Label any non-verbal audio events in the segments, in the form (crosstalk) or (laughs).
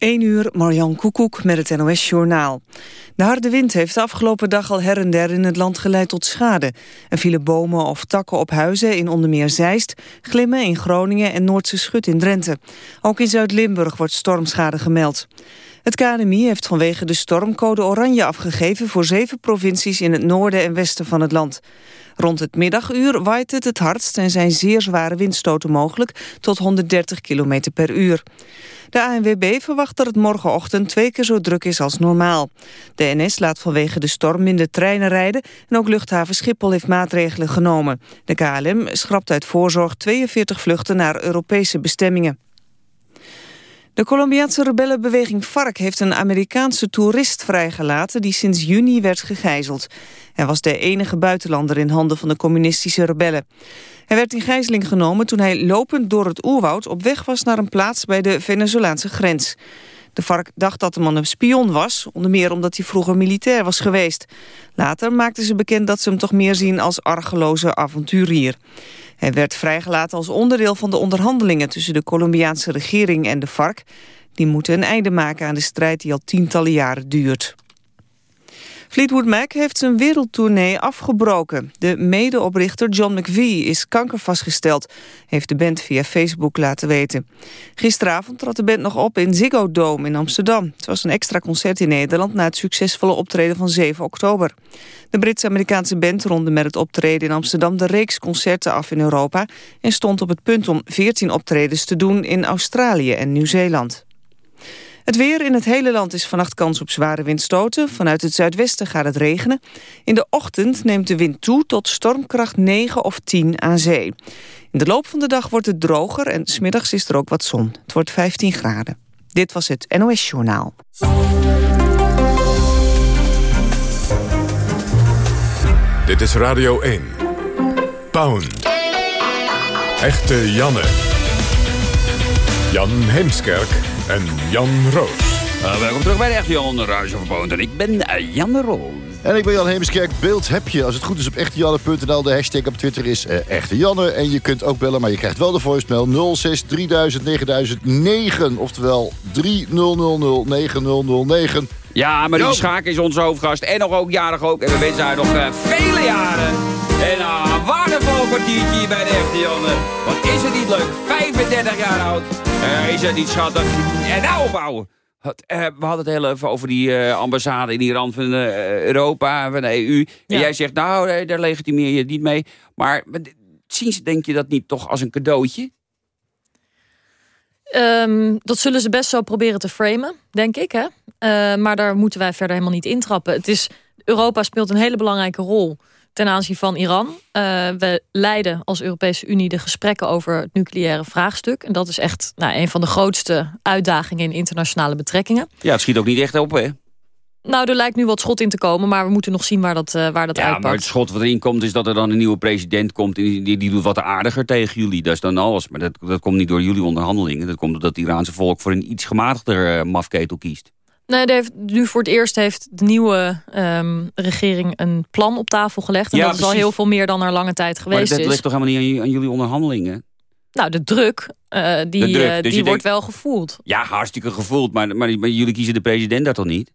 1 uur, Marjan Koekoek met het NOS-journaal. De harde wind heeft de afgelopen dag al her en der in het land geleid tot schade. Er vielen bomen of takken op huizen in onder meer Zeist, Glimmen in Groningen en Noordse Schut in Drenthe. Ook in Zuid-Limburg wordt stormschade gemeld. Het KNMI heeft vanwege de storm code oranje afgegeven voor zeven provincies in het noorden en westen van het land. Rond het middaguur waait het het hardst en zijn zeer zware windstoten mogelijk tot 130 km per uur. De ANWB verwacht dat het morgenochtend twee keer zo druk is als normaal. De NS laat vanwege de storm minder treinen rijden... en ook luchthaven Schiphol heeft maatregelen genomen. De KLM schrapt uit voorzorg 42 vluchten naar Europese bestemmingen. De Colombiaanse rebellenbeweging FARC heeft een Amerikaanse toerist vrijgelaten die sinds juni werd gegijzeld. Hij was de enige buitenlander in handen van de communistische rebellen. Hij werd in gijzeling genomen toen hij lopend door het oerwoud op weg was naar een plaats bij de Venezolaanse grens. De FARC dacht dat de man een spion was, onder meer omdat hij vroeger militair was geweest. Later maakten ze bekend dat ze hem toch meer zien als argeloze avonturier. Hij werd vrijgelaten als onderdeel van de onderhandelingen tussen de Colombiaanse regering en de FARC. Die moeten een einde maken aan de strijd die al tientallen jaren duurt. Fleetwood Mac heeft zijn wereldtournee afgebroken. De medeoprichter John McVie is kanker vastgesteld, heeft de band via Facebook laten weten. Gisteravond trad de band nog op in Ziggo Dome in Amsterdam. Het was een extra concert in Nederland na het succesvolle optreden van 7 oktober. De Brits-Amerikaanse band ronde met het optreden in Amsterdam de reeks concerten af in Europa en stond op het punt om 14 optredens te doen in Australië en Nieuw-Zeeland. Het weer in het hele land is vannacht kans op zware windstoten. Vanuit het zuidwesten gaat het regenen. In de ochtend neemt de wind toe tot stormkracht 9 of 10 aan zee. In de loop van de dag wordt het droger en smiddags is er ook wat zon. Het wordt 15 graden. Dit was het NOS Journaal. Dit is Radio 1. Pound. Echte Janne. Jan Heemskerk en Jan Roos. Uh, welkom terug bij de Echte Jan Ruijs En ik ben uh, Jan Roos. En ik ben Jan Heemskerk. Beeld heb je, als het goed is, op echtejanne.nl. De hashtag op Twitter is uh, Echte Janne. En je kunt ook bellen, maar je krijgt wel de voicemail 06 3000 9009. Oftewel 3000 9009. Ja, maar die Schaak is onze hoofdgast. En nog ook jarig ook. En we wensen haar nog vele jaren. En een waardevol kwartiertje hier bij de Echte Janne. Wat is het niet leuk? 35 jaar oud. Uh, is het niet schattig? En nou opbouwen. Uh, we hadden het heel even over die uh, ambassade in Iran van Europa, van de EU. En jij zegt, nou, daar legitimeer je het niet mee. Maar zien ze, denk je, dat niet toch als een cadeautje? Um, dat zullen ze best zo proberen te framen, denk ik. Hè? maar daar moeten wij verder helemaal niet intrappen. Het is, Europa speelt een hele belangrijke rol ten aanzien van Iran. Uh, we leiden als Europese Unie de gesprekken over het nucleaire vraagstuk. En dat is echt nou, een van de grootste uitdagingen in internationale betrekkingen. Ja, het schiet ook niet echt op, hè? Nou, er lijkt nu wat schot in te komen, maar we moeten nog zien waar dat, uh, waar dat ja, uitpakt. maar het schot wat erin komt is dat er dan een nieuwe president komt... en die, die doet wat aardiger tegen jullie. Dat is dan alles. Maar dat, dat komt niet door jullie onderhandelingen. Dat komt omdat het Iraanse volk voor een iets gematigder uh, mafketel kiest. Nee, heeft, nu voor het eerst heeft de nieuwe um, regering een plan op tafel gelegd. En ja, dat precies. is al heel veel meer dan er lange tijd geweest is. Maar dat is. ligt toch helemaal niet aan, aan jullie onderhandelingen? Nou, de druk, uh, die, de druk. Dus die wordt wel gevoeld. Ja, hartstikke gevoeld. Maar, maar, maar, jullie kiezen de president daar toch niet?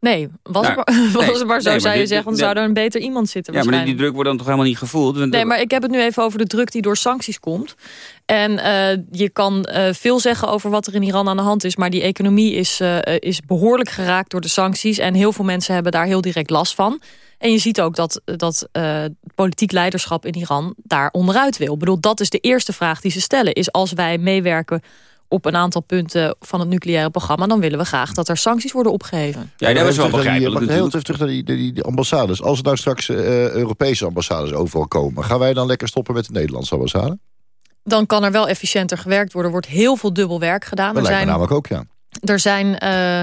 Nee, was, nou, het, maar, (laughs) was het maar zo, nee, zou je zeggen. Dan zou er een beter iemand zitten Ja, maar die druk wordt dan toch helemaal niet gevoeld? Nee, maar ik heb het nu even over de druk die door sancties komt. En uh, je kan uh, veel zeggen over wat er in Iran aan de hand is... maar die economie is, uh, is behoorlijk geraakt door de sancties... en heel veel mensen hebben daar heel direct last van. En je ziet ook dat, dat politiek leiderschap in Iran daar onderuit wil. Ik bedoel, dat is de eerste vraag die ze stellen. Is als wij meewerken op een aantal punten van het nucleaire programma... dan willen we graag dat er sancties worden opgeheven. Ja, dat is wel begrijpelijk. Heel even terug naar die, die, die ambassades. Als er nou straks uh, Europese ambassades overal komen... gaan wij dan lekker stoppen met de Nederlandse ambassade? Dan kan er wel efficiënter gewerkt worden. Er wordt heel veel dubbel werk gedaan. Dat er zijn, namelijk ook, ja. Er zijn, uh,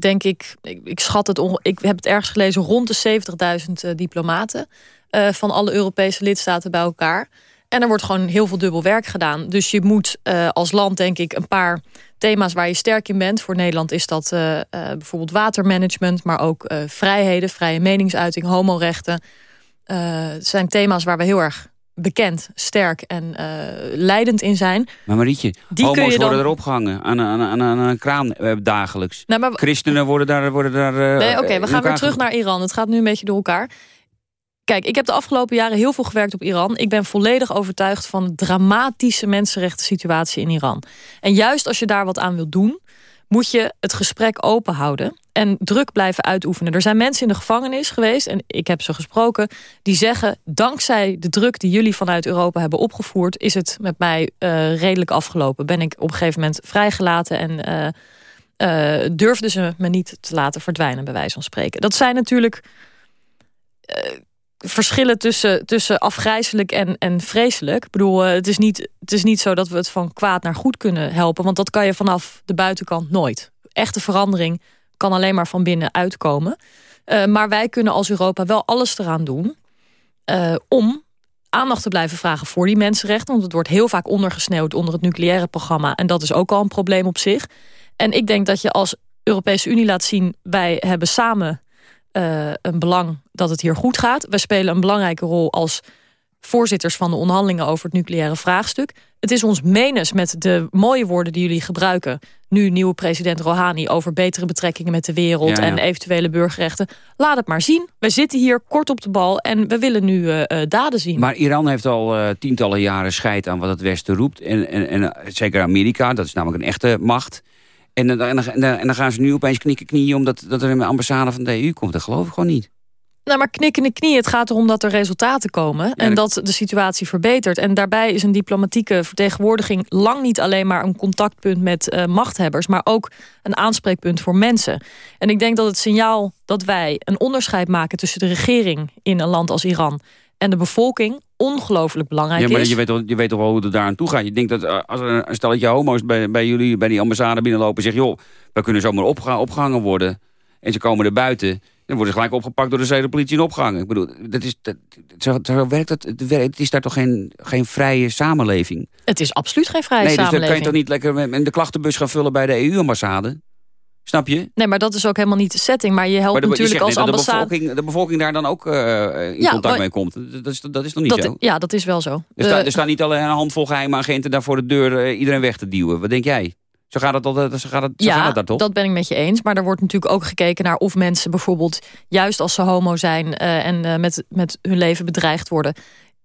denk ik, ik, ik, schat het... Ik heb het ergens gelezen, rond de 70.000 uh, diplomaten... Uh, van alle Europese lidstaten bij elkaar... En er wordt gewoon heel veel dubbel werk gedaan. Dus je moet uh, als land denk ik een paar thema's waar je sterk in bent. Voor Nederland is dat uh, uh, bijvoorbeeld watermanagement... maar ook vrijheden, vrije meningsuiting, homorechten. Het zijn thema's waar we heel erg bekend, sterk en leidend in zijn. Maar Marietje, die homo's kun je worden erop gehangen aan, aan, aan, aan een kraan dagelijks. Nou, maar, Christenen worden daar... Worden daar nee, Oké, we gaan weer terug naar Iran. Het gaat nu een beetje door elkaar. Kijk, ik heb de afgelopen jaren heel veel gewerkt op Iran. Ik ben volledig overtuigd van de dramatische mensenrechten situatie in Iran. En juist als je daar wat aan wilt doen moet je het gesprek open houden en druk blijven uitoefenen. Er zijn mensen in de gevangenis geweest, en ik heb ze gesproken... die zeggen, dankzij de druk die jullie vanuit Europa hebben opgevoerd... is het met mij uh, redelijk afgelopen. Ben ik op een gegeven moment vrijgelaten... en uh, uh, durfden ze me niet te laten verdwijnen, bij wijze van spreken. Dat zijn natuurlijk verschillen tussen, tussen afgrijzelijk en, en vreselijk. Ik bedoel, het is, niet, het is niet zo dat we het van kwaad naar goed kunnen helpen. Want dat kan je vanaf de buitenkant nooit. Echte verandering kan alleen maar van binnen uitkomen. Uh, maar wij kunnen als Europa wel alles eraan doen... Uh, om aandacht te blijven vragen voor die mensenrechten. Want het wordt heel vaak ondergesneeuwd onder het nucleaire programma. En dat is ook al een probleem op zich. En ik denk dat je als Europese Unie laat zien... wij hebben samen uh, een belang dat het hier goed gaat. We spelen een belangrijke rol als voorzitters van de onderhandelingen over het nucleaire vraagstuk. Het is ons menens met de mooie woorden die jullie gebruiken... nu nieuwe president Rouhani over betere betrekkingen met de wereld... en eventuele burgerrechten. Laat het maar zien. We zitten hier kort op de bal en we willen nu uh, daden zien. Maar Iran heeft al uh, tientallen jaren scheid aan wat het Westen roept. En, en, en zeker Amerika, dat is namelijk een echte macht... En, en, en, en, dan gaan ze nu opeens knikken knieën... omdat dat er een ambassade van de EU komt. Dat geloof ik gewoon niet. Nou, maar knikkende knieën. Het gaat erom dat er resultaten komen. en dat de situatie verbetert. En daarbij is een diplomatieke vertegenwoordiging... lang niet alleen maar een contactpunt met uh, machthebbers... maar ook een aanspreekpunt voor mensen. En ik denk dat het signaal dat wij een onderscheid maken... tussen de regering in een land als Iran en de bevolking ongelooflijk belangrijk is. Ja, maar is. Je, weet toch, je weet toch wel hoe het daar aan toe gaat. Je denkt dat eh, als een stelletje homo's bij, bij jullie, bij die ambassade binnenlopen... en zeggen, joh, we kunnen zomaar opga opgehangen worden... en ze komen er buiten... dan worden ze gelijk opgepakt door de zedenpolitie en opgehangen. Ik bedoel, dat is, dat, zo, zo werkt het. Het is daar toch geen, geen vrije samenleving? Het is absoluut geen vrije samenleving. Nee, dus dan kan je toch niet lekker met de klachtenbus gaan vullen bij de EU-ambassade? Snap je? Nee, maar dat is ook helemaal niet de setting. Maar je helpt natuurlijk als ambassade... De bevolking, de bevolking daar dan ook uh, in contact mee komt. Dat is, dat is nog niet dat, zo? Ja, dat is wel zo. Er, sta, er staan niet alleen een handvol geheime agenten daar voor de deur uh, iedereen weg te duwen. Wat denk jij? Zo gaat het, altijd, zo gaat het, zo ja, gaat het daar toch? dat ben ik met je eens. Maar er wordt natuurlijk ook gekeken naar of mensen bijvoorbeeld... juist als ze homo zijn en met, met hun leven bedreigd worden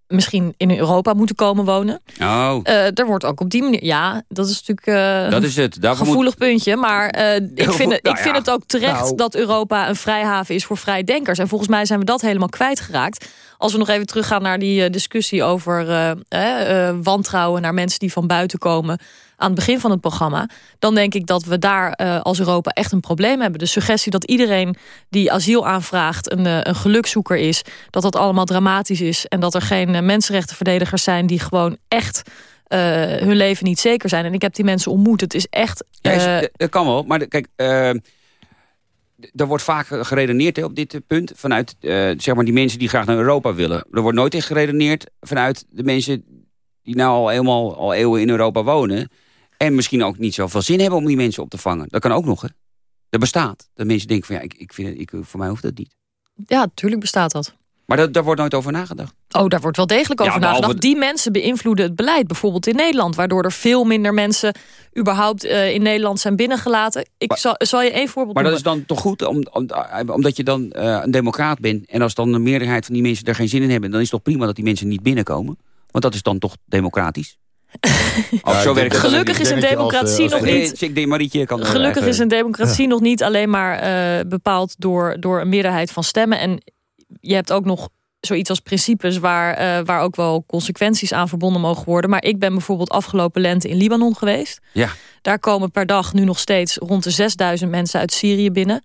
misschien in Europa moeten komen wonen. Oh. Uh, er wordt ook op die manier... Ja, dat is natuurlijk uh, dat is het. Daarvoor gevoelig moet... puntje. Maar uh, ik, (laughs) vind, het, nou ik vind het ook terecht nou. dat Europa een vrijhaven is voor vrijdenkers. En volgens mij zijn we dat helemaal kwijtgeraakt. Als we nog even teruggaan naar die discussie over wantrouwen... naar mensen die van buiten komen aan het begin van het programma... dan denk ik dat we daar uh, als Europa echt een probleem hebben. De suggestie dat iedereen die asiel aanvraagt een, uh, een gelukzoeker is... dat dat allemaal dramatisch is... en dat er geen uh, mensenrechtenverdedigers zijn die gewoon echt... hun leven niet zeker zijn. En ik heb die mensen ontmoet. Het is echt... Ja, is, dat kan wel, maar kijk... er wordt vaak geredeneerd hè, op dit punt vanuit zeg maar die mensen die graag naar Europa willen. Er wordt nooit in geredeneerd vanuit de mensen die nou al helemaal al eeuwen in Europa wonen. En misschien ook niet zoveel zin hebben om die mensen op te vangen. Dat kan ook nog, hè? Dat bestaat. Dat mensen denken van, ja, ik, ik vind ik, voor mij hoeft dat niet. Ja, natuurlijk bestaat dat. Maar dat, daar wordt nooit over nagedacht. Oh, daar wordt wel degelijk over nagedacht. Die mensen beïnvloeden het beleid, bijvoorbeeld in Nederland. Waardoor er veel minder mensen überhaupt uh, in Nederland zijn binnengelaten. Ik maar, zal, zal je één voorbeeld Maar dat is dan toch goed, om, om, omdat je dan uh, een democraat bent... en als dan de meerderheid van die mensen daar geen zin in hebben... dan is het toch prima dat die mensen niet binnenkomen? Want dat is dan toch democratisch? Ja, zo werkt Gelukkig is een democratie nog niet. Gelukkig is een democratie nog niet alleen maar uh, bepaald door, door een meerderheid van stemmen. En je hebt ook nog zoiets als principes waar, uh, waar ook wel consequenties aan verbonden mogen worden. Maar ik ben bijvoorbeeld afgelopen lente in Libanon geweest. Ja. Daar komen per dag nu nog steeds rond de 6000 mensen uit Syrië binnen.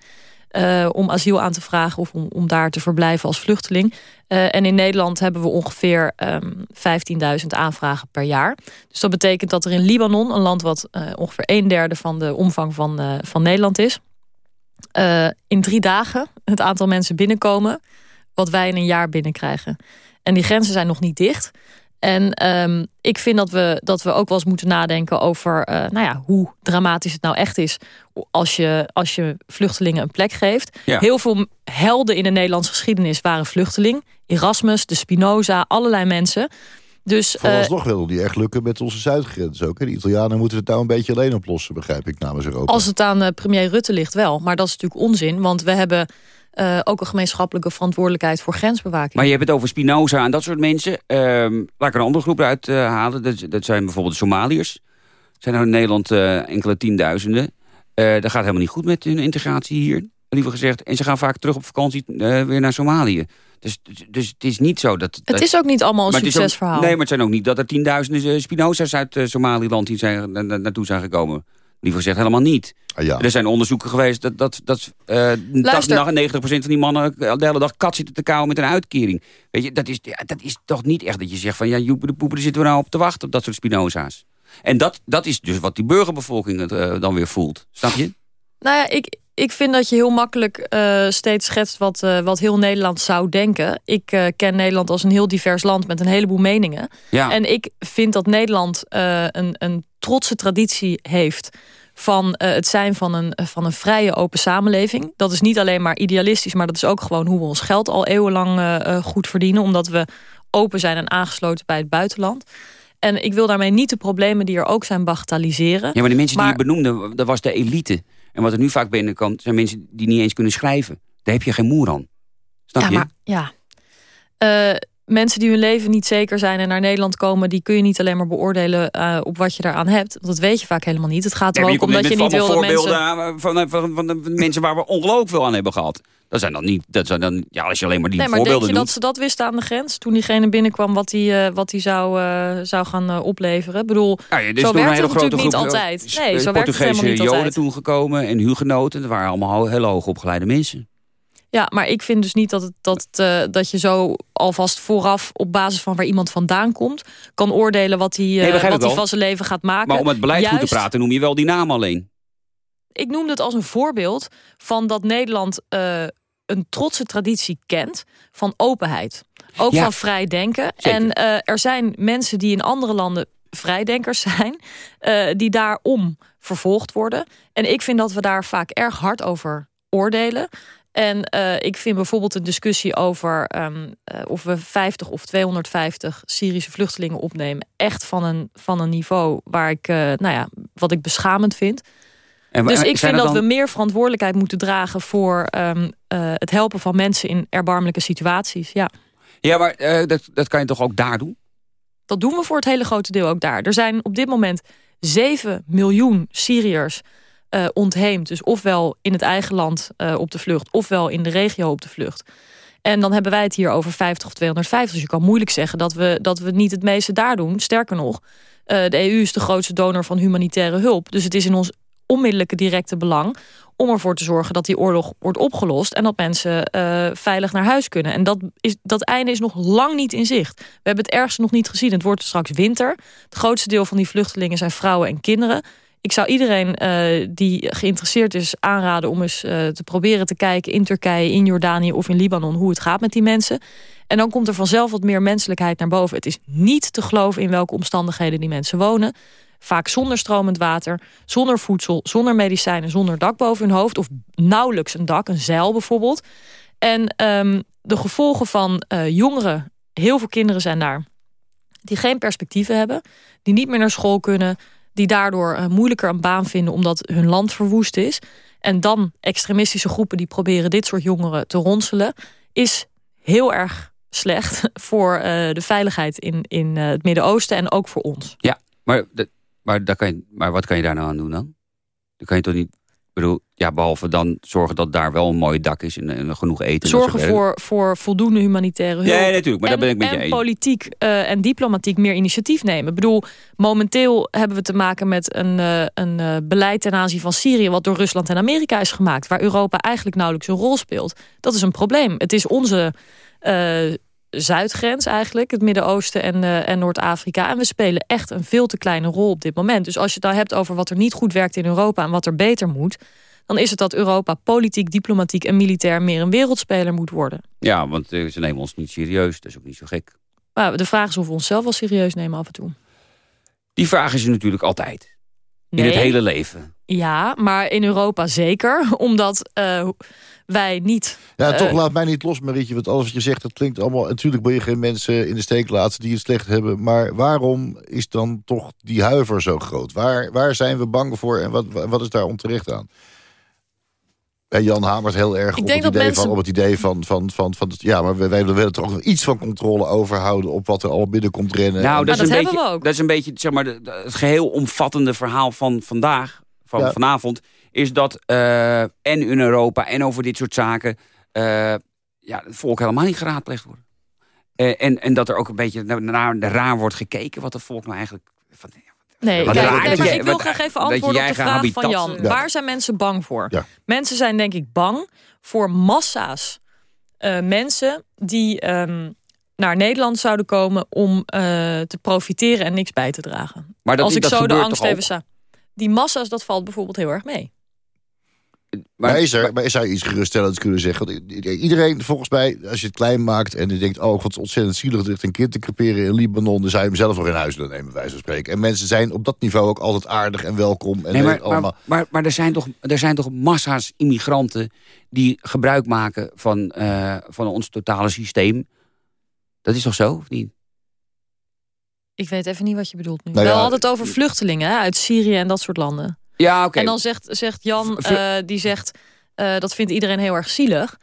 Uh, om asiel aan te vragen of om, om daar te verblijven als vluchteling. Uh, en in Nederland hebben we ongeveer um, ehm, 15.000 aanvragen per jaar. Dus dat betekent dat er in Libanon, een land wat uh, ongeveer een derde van de omvang van, van Nederland is... in drie dagen het aantal mensen binnenkomen wat wij in een jaar binnenkrijgen. En die grenzen zijn nog niet dicht. En um, ik vind dat we, dat we ook wel eens moeten nadenken over uh, nou ja, hoe dramatisch het nou echt is als je, als je vluchtelingen een plek geeft. Ja. Heel veel helden in de Nederlandse geschiedenis waren vluchteling. Erasmus, de Spinoza, allerlei mensen. Dus, Vooralsnog uh, wil het niet echt lukken met onze zuidgrens ook. Hè? De Italianen moeten het nou een beetje alleen oplossen, begrijp ik, namens Europa. Als het aan uh, premier Rutte ligt wel. Maar dat is natuurlijk onzin, want we hebben... Uh, ook een gemeenschappelijke verantwoordelijkheid voor grensbewaking. Maar je hebt het over Spinoza en dat soort mensen. Uh, laat ik een andere groep uithalen. Dat, dat zijn bijvoorbeeld de Somaliërs. Er zijn er in Nederland uh, enkele tienduizenden. dat gaat helemaal niet goed met hun integratie hier, liever gezegd. En ze gaan vaak terug op vakantie weer naar Somalië. Dus, dus het is niet zo dat... Het dat, is ook niet allemaal een succesverhaal. Ook, nee, maar het zijn ook niet dat er tienduizenden Spinoza's uit Somaliland hier zijn, na, naartoe zijn gekomen. Liever gezegd helemaal niet. Ah, ja. Er zijn onderzoeken geweest dat, dat, dat uh, 90% van die mannen de hele dag kat zitten te kauwen met een uitkering. Weet je, dat is, dat is toch niet echt dat je zegt van ja, joepen de poepen, daar zitten we nou op te wachten op dat soort Spinoza's. En dat, dat is dus wat die burgerbevolking het, uh, dan weer voelt. Snap je? Nou ja, ik, ik vind dat je heel makkelijk uh, steeds schetst wat, uh, wat heel Nederland zou denken. Ik uh, ken Nederland als een heel divers land met een heleboel meningen. Ja. En ik vind dat Nederland een, een trotse traditie heeft van het zijn van een, van een vrije open samenleving. Dat is niet alleen maar idealistisch, maar dat is ook gewoon hoe we ons geld al eeuwenlang goed verdienen. Omdat we open zijn en aangesloten bij het buitenland. En ik wil daarmee niet de problemen die er ook zijn bagatelliseren. Ja, maar de mensen maar, die je benoemde, dat was de elite. En wat er nu vaak binnenkomt, zijn mensen die niet eens kunnen schrijven. Daar heb je geen moer aan. Snap ja, je? Maar, ja, uh, mensen die hun leven niet zeker zijn en naar Nederland komen... die kun je niet alleen maar beoordelen uh, op wat je daaraan hebt. Want dat weet je vaak helemaal niet. Het gaat er ja, ook om dat je niet wil dat mensen... Van, van, van, van de mensen waar we ongelooflijk veel aan hebben gehad. Dat zijn dan niet, dat zijn dan, ja, als je alleen maar die nee, maar voorbeelden denk je doet. dat ze dat wisten aan de grens? Toen diegene binnenkwam wat hij uh, wat die zou, uh, zou gaan uh, opleveren? Ik bedoel, ja, ja, dus zo werkt het natuurlijk grote niet groep, altijd. Nee, zo werkt het helemaal Portugese niet Joden altijd. toen gekomen en hugenoten. Dat waren allemaal hele hoog opgeleide mensen. Ja, maar ik vind dus niet dat, het, dat, het, dat je zo alvast vooraf... op basis van waar iemand vandaan komt... kan oordelen wat hij, nee, wat hij van zijn leven gaat maken. Maar om het beleid Juist, goed te praten noem je wel die naam alleen. Ik noemde het als een voorbeeld van dat Nederland... Uh, een trotse traditie kent van openheid. Ook Ja. van vrij denken. Zeker. En uh, er zijn mensen die in andere landen vrijdenkers zijn... Uh, die daarom vervolgd worden. En ik vind dat we daar vaak erg hard over oordelen. En uh, ik vind bijvoorbeeld een discussie over um, uh, of we 50 of 250 Syrische vluchtelingen opnemen... echt van een, van een niveau waar ik, uh, nou ja, wat ik beschamend vind. En, Dus ik vind dat dan- we meer verantwoordelijkheid moeten dragen... voor um, het helpen van mensen in erbarmelijke situaties. Ja, Ja, maar eh, dat, dat kan je toch ook daar doen? dat doen we voor het hele grote deel ook daar. Er zijn op dit moment 7 miljoen Syriërs uh, ontheemd. Dus ofwel in het eigen land uh, op de vlucht... ofwel in de regio op de vlucht. En dan hebben wij het hier over 50 of 250. Dus je kan moeilijk zeggen dat we, dat we niet het meeste daar doen. Sterker nog, uh, de EU is de grootste donor van humanitaire hulp. Dus het is in ons onmiddellijke directe belang... om ervoor te zorgen dat die oorlog wordt opgelost... en dat mensen veilig naar huis kunnen. En dat, is, dat einde is nog lang niet in zicht. We hebben het ergste nog niet gezien. Het wordt straks winter. Het grootste deel van die vluchtelingen zijn vrouwen en kinderen. Ik zou iedereen uh, die geïnteresseerd is aanraden... om eens uh, te proberen te kijken in Turkije, in Jordanië of in Libanon... hoe het gaat met die mensen. En dan komt er vanzelf wat meer menselijkheid naar boven. Het is niet te geloven in welke omstandigheden die mensen wonen. Vaak zonder stromend water, zonder voedsel, zonder medicijnen... zonder dak boven hun hoofd of nauwelijks een dak, een zeil bijvoorbeeld. En um, de gevolgen van uh, jongeren, heel veel kinderen zijn daar... die geen perspectieven hebben, die niet meer naar school kunnen die daardoor uh, moeilijker een baan vinden omdat hun land verwoest is. En dan extremistische groepen die proberen dit soort jongeren te ronselen... is heel erg slecht (laughs) voor uh, de veiligheid in, in uh, het Midden-Oosten en ook voor ons. Ja, maar, de, maar, daar kan je, maar wat kan je daar nou aan doen dan? Dan kan je toch niet... Bedoel, ja, behalve dan zorgen dat daar wel een mooi dak is en, en genoeg eten. Zorgen voor, voor voldoende humanitaire hulp. Ja, natuurlijk, maar en, daar ben ik met je en politiek uh, en diplomatiek meer initiatief nemen. Ik bedoel, momenteel hebben we te maken met een, uh, een uh, beleid ten aanzien van Syrië... wat door Rusland en Amerika is gemaakt... waar Europa eigenlijk nauwelijks een rol speelt. Dat is een probleem. Het is onze zuidgrens eigenlijk, het Midden-Oosten en, uh, en Noord-Afrika. En we spelen echt een veel te kleine rol op dit moment. Dus als je het dan hebt over wat er niet goed werkt in Europa... en wat er beter moet, dan is het dat Europa politiek, diplomatiek en militair... meer een wereldspeler moet worden. Ja, want uh, ze nemen ons niet serieus. Dat is ook niet zo gek. Maar de vraag is of we onszelf wel serieus nemen af en toe. Die vraag is er natuurlijk altijd. In het hele leven. Ja, maar in Europa zeker. (laughs) Omdat eh, wij niet... Ja, Eh, toch laat mij niet los, Marietje. Want alles wat je zegt, dat klinkt allemaal... Natuurlijk wil je geen mensen in de steek laten die het slecht hebben. Maar waarom is dan toch die huiver zo groot? Waar, waar zijn we bang voor en wat, wat is daar onterecht aan? En Jan hamert heel erg Ik op denk het, dat idee mensen- van, op het idee van... van, van, van ja, maar wij, wij willen toch nog iets van controle overhouden... op wat er al binnenkomt rennen. Nou, En- dat, is dat een hebben beetje, we ook. dat is een beetje zeg maar, het geheel omvattende verhaal van vandaag, van Ja. vanavond, is dat eh, en in Europa en over dit soort zaken eh, ja, het volk helemaal niet geraadpleegd wordt. Eh, en, en dat er ook een beetje naar, naar raar wordt gekeken wat het volk nou eigenlijk... Van, Nee, Wat kijk, raar nee, dat maar je- ik wil wat- graag even antwoorden op de vraag van Jan. Waar zijn mensen bang voor? Ja. Mensen zijn denk ik bang voor massa's eh, mensen die ehm, naar Nederland zouden komen om eh, te profiteren en niks bij te dragen. maar dat, Als ik dat zo de gebeurt angst even sta. Die massa's, dat valt bijvoorbeeld heel erg mee. Maar, is er, maar zou je iets geruststellends kunnen zeggen? Want iedereen, volgens mij, als je het klein maakt... en je denkt, oh, wat ontzettend zielig... dat een kind te creperen in Libanon... dan zou je hem zelf nog in huis willen nemen, bij wijze van spreken. En mensen zijn op dat niveau ook altijd aardig en welkom. En Nee, maar, allemaal. maar, maar, maar er, zijn toch, er zijn toch massa's immigranten die gebruik maken van, eh, van ons totale systeem. Dat is toch zo, of niet? Ik weet even niet wat je bedoelt nu. Nou Wel ja, altijd over vluchtelingen hè, uit Syrië en dat soort landen. Ja, oké. En dan zegt, zegt Jan, eh, die zegt, eh, dat vindt iedereen heel erg zielig.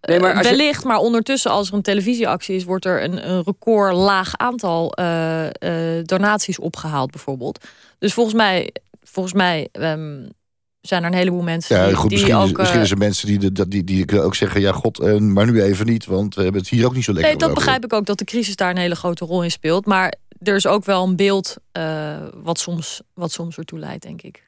Nee, maar Eh, je- wellicht, maar ondertussen als er een televisieactie is... wordt er een, een record laag aantal eh, eh, donaties opgehaald bijvoorbeeld. Dus volgens mij, volgens mij ehm, zijn er een heleboel mensen Ja, die, goed, die misschien, ook... is, misschien is er mensen die, die, die, die ook zeggen... ja, god, maar nu even niet, want we hebben het hier ook niet zo lekker. Nee, dat begrijp ik ook, dat de crisis daar een hele grote rol in speelt. Maar er is ook wel een beeld eh, wat, soms, wat soms ertoe leidt, denk ik.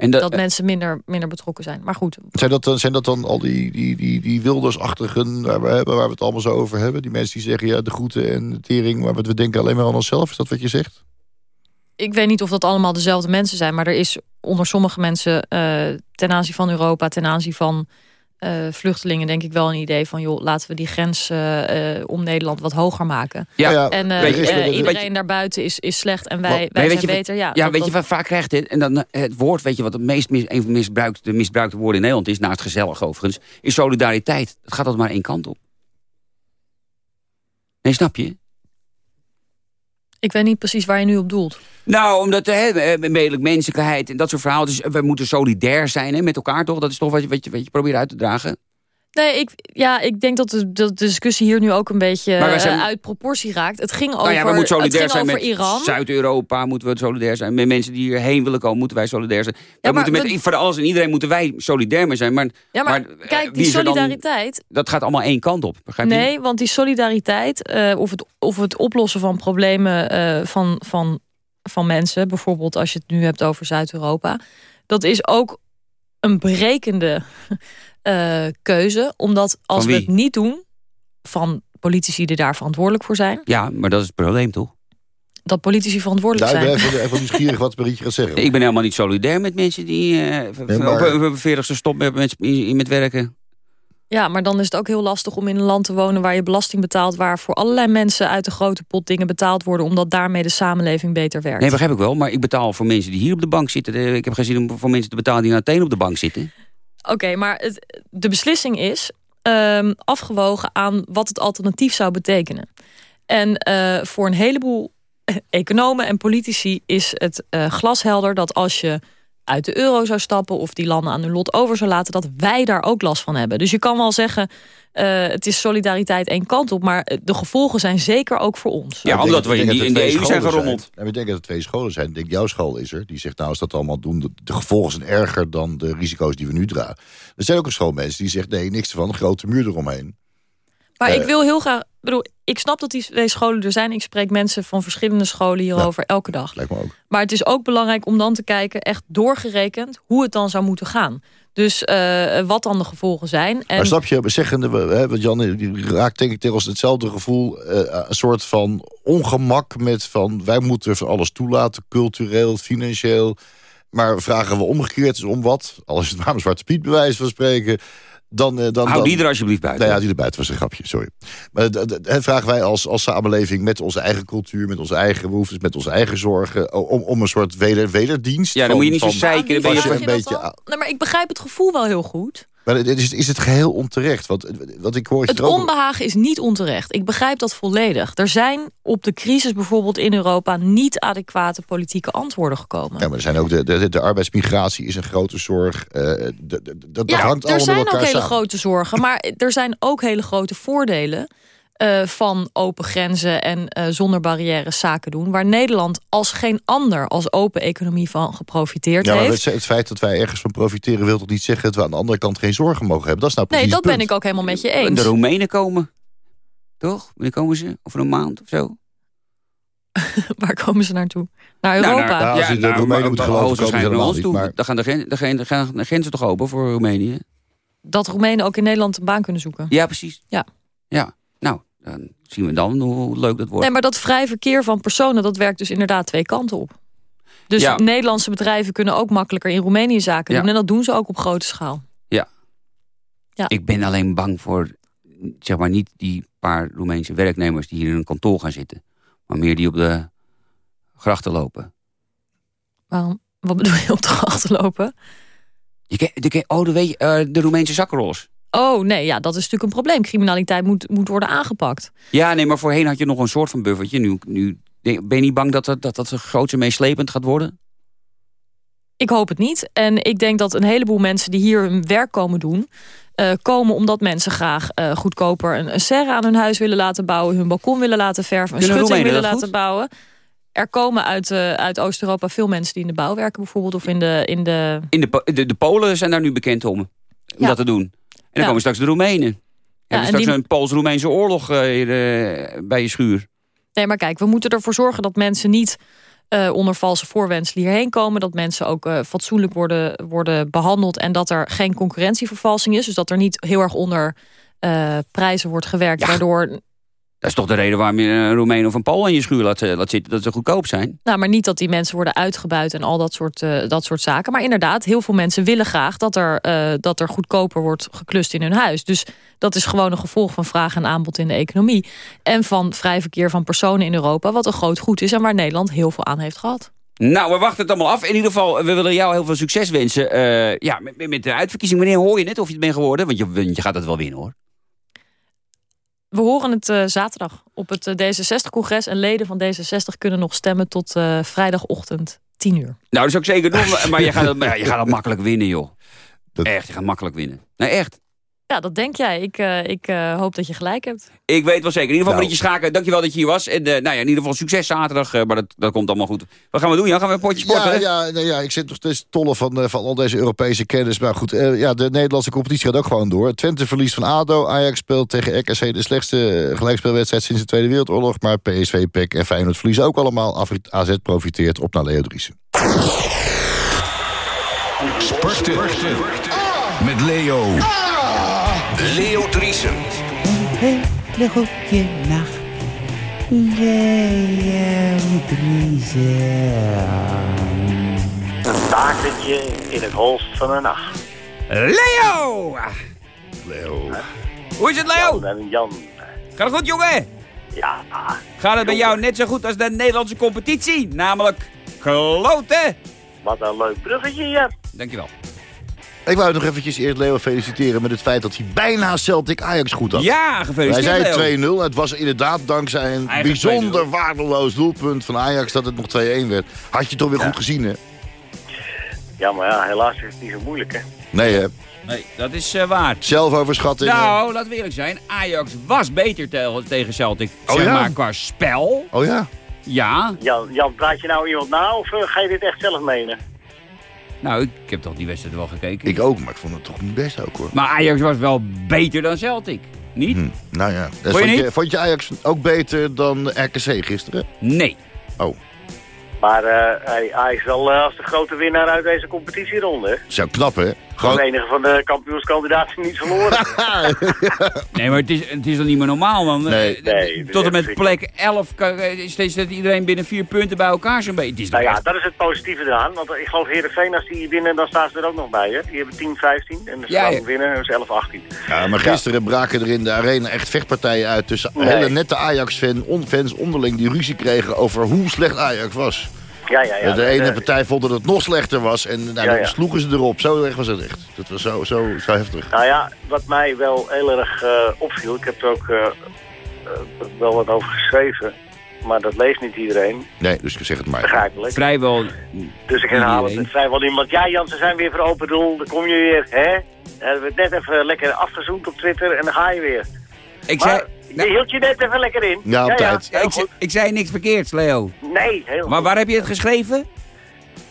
En dat, Dat mensen minder, minder betrokken zijn. Maar goed, Zijn dat, dan, zijn dat dan al die, die, die, die wildersachtigen waar we, hebben, waar we het allemaal zo over hebben? Die mensen die zeggen, ja, de groeten en de tering... maar we denken alleen maar aan onszelf. Is dat wat je zegt? ik weet niet of dat allemaal dezelfde mensen zijn. Maar er is onder sommige mensen eh, ten aanzien van Europa, ten aanzien van eh, vluchtelingen, denk ik wel een idee van joh, laten we die grens eh, eh, om Nederland wat hoger maken. Ja, ja, En Weet je, weet je- iedereen daarbuiten is, is slecht en wij, Wat- wij zijn je beter. Ja, ja, dat- weet je wat vaak krijgt dit? En dan het woord, weet je wat het meest mis, een van de misbruikte, misbruikte woorden in Nederland is, naast gezellig overigens, is solidariteit. Het gaat altijd maar één kant op. Nee, snap je? Ik weet niet precies waar je nu op doelt. Nou, omdat hè, medelijk menselijkheid en dat soort verhalen. Dus we moeten solidair zijn hè, met elkaar, toch? Dat is toch wat je, wat je, wat je probeert uit te dragen? Nee, ik, ja, ik denk dat de, de discussie hier nu ook een beetje zijn- eh, uit proportie raakt. Het ging over, nou ja, we moeten het solidair ging zijn over met Iran. Zuid-Europa. Moeten we solidair zijn. Met mensen die hierheen willen komen, moeten wij solidair zijn. We moeten met, voor alles en iedereen moeten wij solidair mee zijn. Maar, ja, maar, maar, eh, kijk, wie die dan- solidariteit... dat gaat allemaal één kant op. Begrijp je? Nee, want die solidariteit, eh, of, het, of het oplossen van problemen eh, van, van, van mensen... bijvoorbeeld als je het nu hebt over Zuid-Europa... dat is ook een berekende (laughs) eh, keuze. Omdat als we het niet doen... van politici die daar verantwoordelijk voor zijn... Ja, maar dat is het probleem, toch? dat politici verantwoordelijk Nou, ik ben zijn. even, even nieuwsgierig wat Marietje gaat zeggen. Ik ben helemaal niet solidair met mensen die eh, Nee, maar- op stop met, met, met werken. Ja, maar dan is het ook heel lastig om in een land te wonen... waar je belasting betaalt... waar voor allerlei mensen uit de grote pot dingen betaald worden... omdat daarmee de samenleving beter werkt. Nee, begrijp ik wel. Maar ik betaal voor mensen die hier op de bank zitten. Eh, Ik heb geen zin om voor mensen te betalen die in Athene op de bank zitten. Oké, maar het, de beslissing is ehm, afgewogen aan wat het alternatief zou betekenen. En eh, voor een heleboel economen en politici is het eh, glashelder dat als je uit de euro zou stappen of die landen aan hun lot over zou laten, dat wij daar ook last van hebben. Dus je kan wel zeggen, eh, het is solidariteit één kant op, maar de gevolgen zijn zeker ook voor ons. Ja, omdat dat- we in die, in de EU zijn scholen gerommeld. En we denken dat er twee scholen zijn. Ik denk, jouw school is er. Die zegt, nou, als dat allemaal doen... de, de gevolgen zijn erger dan de risico's die we nu dragen. Er zijn ook een school mensen die zegt, nee, niks ervan. Een grote muur eromheen. Maar Eh. ik wil heel graag, bedoel, ik snap dat die twee scholen er zijn. Ik spreek mensen van verschillende scholen hierover elke dag. Lijkt me ook. Maar het is ook belangrijk om dan te kijken, echt doorgerekend, hoe het dan zou moeten gaan. Dus eh, wat dan de gevolgen zijn. En Maar snap je, we zeggen, we- hè, want Jan die raakt denk ik tegen ons hetzelfde gevoel. eh, een soort van ongemak met van, wij moeten voor alles toelaten. Cultureel, financieel. Maar vragen we omgekeerd is om wat. Al is het maar een zwarte piet bij wijze van spreken. Dan... eh, dan Hou dan, die er alsjeblieft buiten. Nou ja, die erbuiten was een grapje, sorry. Maar dat vragen wij als, als samenleving met onze eigen cultuur... met onze eigen behoeftes, met onze eigen zorgen... om, om een soort weder, wederdienst. Ja, dan van- moet je niet zo zeiken. Dan ben je een beetje dan? maar ik begrijp het gevoel wel heel goed. Maar het is, is het geheel onterecht? Want, wat ik hoor Het onbehagen is niet onterecht. Ik begrijp dat volledig. Er zijn op de crisis bijvoorbeeld in Europa... niet adequate politieke antwoorden gekomen. Ja, maar er zijn ook de, de, de arbeidsmigratie is een grote zorg. eh, de- de- dat Ja, hangt er zijn ook hele samen. grote zorgen. Maar er zijn ook hele grote voordelen... eh, van open grenzen en eh, zonder barrières zaken doen... waar Nederland als geen ander als open economie van geprofiteerd Ja, maar heeft. het, het feit dat wij ergens van profiteren... wil toch niet zeggen dat we aan de andere kant geen zorgen mogen hebben? Dat is nou Nee, precies dat het ben ik ook helemaal met je En eens. de Roemenen komen. Toch? Wanneer komen ze? Over een maand of zo? (laughs) Waar komen ze naartoe? Naar Nou, Europa. Ja, als je de Roemenen maar- moet maar geloven, komen naar ze ons helemaal toe. niet, Dan gaan de, gren- de, gren- de gren- de grenzen toch open voor Roemenië? Dat Roemenen ook in Nederland een baan kunnen zoeken. Ja, precies. Ja. Ja. Dan zien we dan hoe leuk dat wordt. Nee, maar dat vrij verkeer van personen, dat werkt dus inderdaad twee kanten op. Dus Ja. Nederlandse bedrijven kunnen ook makkelijker in Roemenië zaken Ja. doen. En dat doen ze ook op grote schaal. Ik ben alleen bang voor, zeg maar niet die paar Roemeense werknemers die hier in een kantoor gaan zitten. Maar meer die op de grachten lopen. Waarom? Wat bedoel je op de grachten lopen? Je ken, de, ken- oh, de, weet je, eh, de Roemeense zakkenrollers. Oh, nee, ja, dat is natuurlijk een probleem. Criminaliteit moet, moet worden aangepakt. Ja, nee, maar voorheen had je nog een soort van buffertje. Nu, nu ben je niet bang dat dat, dat, dat groots en meeslepend gaat worden? Ik hoop het niet. En ik denk dat een heleboel mensen die hier hun werk komen doen... eh, komen omdat mensen graag eh, goedkoper een, een serre aan hun huis willen laten bouwen... hun balkon willen laten verven, een Kunnen schutting willen laten bouwen. Er komen uit, eh, uit Oost-Europa veel mensen die in de bouw werken bijvoorbeeld... of in de, in de In de, de, de Polen zijn daar nu bekend om, om Ja. dat te doen. En dan Ja. komen straks de Roemenen. Hebben we en straks die- een Pools-Roemeense oorlog eh, eh, bij je schuur. Nee, maar kijk, we moeten ervoor zorgen dat mensen niet eh, onder valse voorwendselen hierheen komen. Dat mensen ook fatsoenlijk worden, worden behandeld. En dat er geen concurrentievervalsing is. Dus dat er niet heel erg onder prijzen wordt gewerkt. Ja. Waardoor, Dat is toch de reden waarom je een Roemeen of een Pool in je schuur laat, eh, laat zitten. Dat ze goedkoop zijn. nou, maar niet dat die mensen worden uitgebuit en al dat soort, eh, dat soort zaken. Maar inderdaad, heel veel mensen willen graag dat er, eh, dat er goedkoper wordt geklust in hun huis. Dus dat is gewoon een gevolg van vraag en aanbod in de economie. En van vrij verkeer van personen in Europa. Wat een groot goed is en waar Nederland heel veel aan heeft gehad. Nou, we wachten het allemaal af. In ieder geval, we willen jou heel veel succes wensen. Ja, met, met- de uitverkiezing. Wanneer hoor je het of je het bent geworden? Want je, want je gaat het wel winnen, hoor. We horen het eh, zaterdag op het eh, D66-congres. En leden van D66 kunnen nog stemmen tot eh, vrijdagochtend 10 uur. Nou, dat zou ik zeker doen. Maar je gaat ja, je gaat het (laughs) makkelijk winnen, joh. Dat- Echt, je gaat makkelijk winnen. Nee, echt. Ja, dat denk jij. Ik, eh, ik eh, hoop dat je gelijk hebt. Ik weet wel zeker. In ieder geval, Nou. Marietje Schaken, dankjewel dat je hier was. En eh, nou ja, in ieder geval succes zaterdag. eh, maar dat, dat komt allemaal goed. Wat gaan we doen, Jan? Gaan we een potje sporten? Ja, ja, nee, ja, ik zit nog steeds tollen van, eh, van al deze Europese kennis. Maar goed, eh, ja, de Nederlandse competitie gaat ook gewoon door. Twente verliest van ADO. Ajax speelt tegen RKC de slechtste gelijkspeelwedstrijd sinds de Tweede Wereldoorlog. Maar PSV, PEC en Feyenoord verliezen ook allemaal. AZ profiteert op naar Leo Driessen. Sporten. Met Leo. Leo Driesen. hele goede nacht. Leo Driesen. Een bakertje in het holst van de nacht. Leo! Leo. Hoe is het, Jan Leo? en Jan. Gaat het goed, jongen? Ja, Gaat het bij jou net zo goed als de Nederlandse competitie? Namelijk kloten. wat een leuk bruggetje hier. Dankjewel. Ik wou nog eventjes eerst Leo feliciteren met het feit dat hij bijna Celtic Ajax goed had. Ja, gefeliciteerd, Leo. zeiden 2-0. Het was inderdaad dankzij een bijzonder 2-0. waardeloos doelpunt van Ajax dat het nog 2-1 werd. Had je toch weer goed gezien, hè? Ja, maar ja, helaas is het niet zo moeilijk, hè. Nee, hè? Nee, dat is eh, waar. Zelfoverschatting. Nou, laten we eerlijk zijn. Ajax was beter te- tegen Celtic. Oh, zeg ja? maar qua spel. Oh ja? Ja. Jan, Jan, praat je nou iemand na of eh, ga je dit echt zelf menen? Nou, ik heb toch die wedstrijd wel gekeken. Ik ook, maar ik vond het toch niet best ook, hoor. Maar Ajax was wel beter dan Celtic. Niet? Hm, nou ja. Dus je vond, je, niet? vond je Ajax ook beter dan RKC gisteren? Nee. Oh. Maar eh, hij, hij is wel eh, als de grote winnaar uit deze competitieronde. hè. Zo knap, hè? Gewoon de enige van de kampioenskandidaten die niet verloren. (laughs) (laughs) Nee, maar het is, het is dan niet meer normaal, man. Nee. Eh, Nee, Tot en met plek 11 kan- eh, steeds dat iedereen binnen vier punten bij elkaar zo'n beetje. Nou ja, echt- dat is het positieve eraan. Want ik geloof Heerenveen, als die winnen, dan staan ze er ook nog bij. Hè? Die hebben 10, 15. En ze Ja, ja. winnen, ze 11, 18. Ja, maar gisteren braken er in de arena echt vechtpartijen uit... tussen Nee. hele nette Ajax-fans on onderling... die ruzie kregen over hoe slecht Ajax was. Ja, ja, ja. de ene Eh, partij vond dat het nog slechter was. En nou, Ja, dan sloegen ze erop. Zo erg was het echt. Dat was zo, zo, zo heftig. Nou ja, wat mij wel heel erg eh, opviel, ik heb er ook eh, wel wat over geschreven, maar dat leest niet iedereen, Nee, dus zeg het maar. begrijpelijk. Vrijwel... Dus ik herhaal het, vrijwel iemand. Ja Jan, ze zijn weer voor open doel, dan kom je weer, hè? Dan hebben we het net even lekker afgezoend op Twitter en dan ga je weer. Ik Maar zei... je Nou, hield je net even lekker in. Ja, op tijd. ik, zei- goed. ik zei niks verkeerds, Leo. Nee, heel Maar goed. waar heb je het geschreven?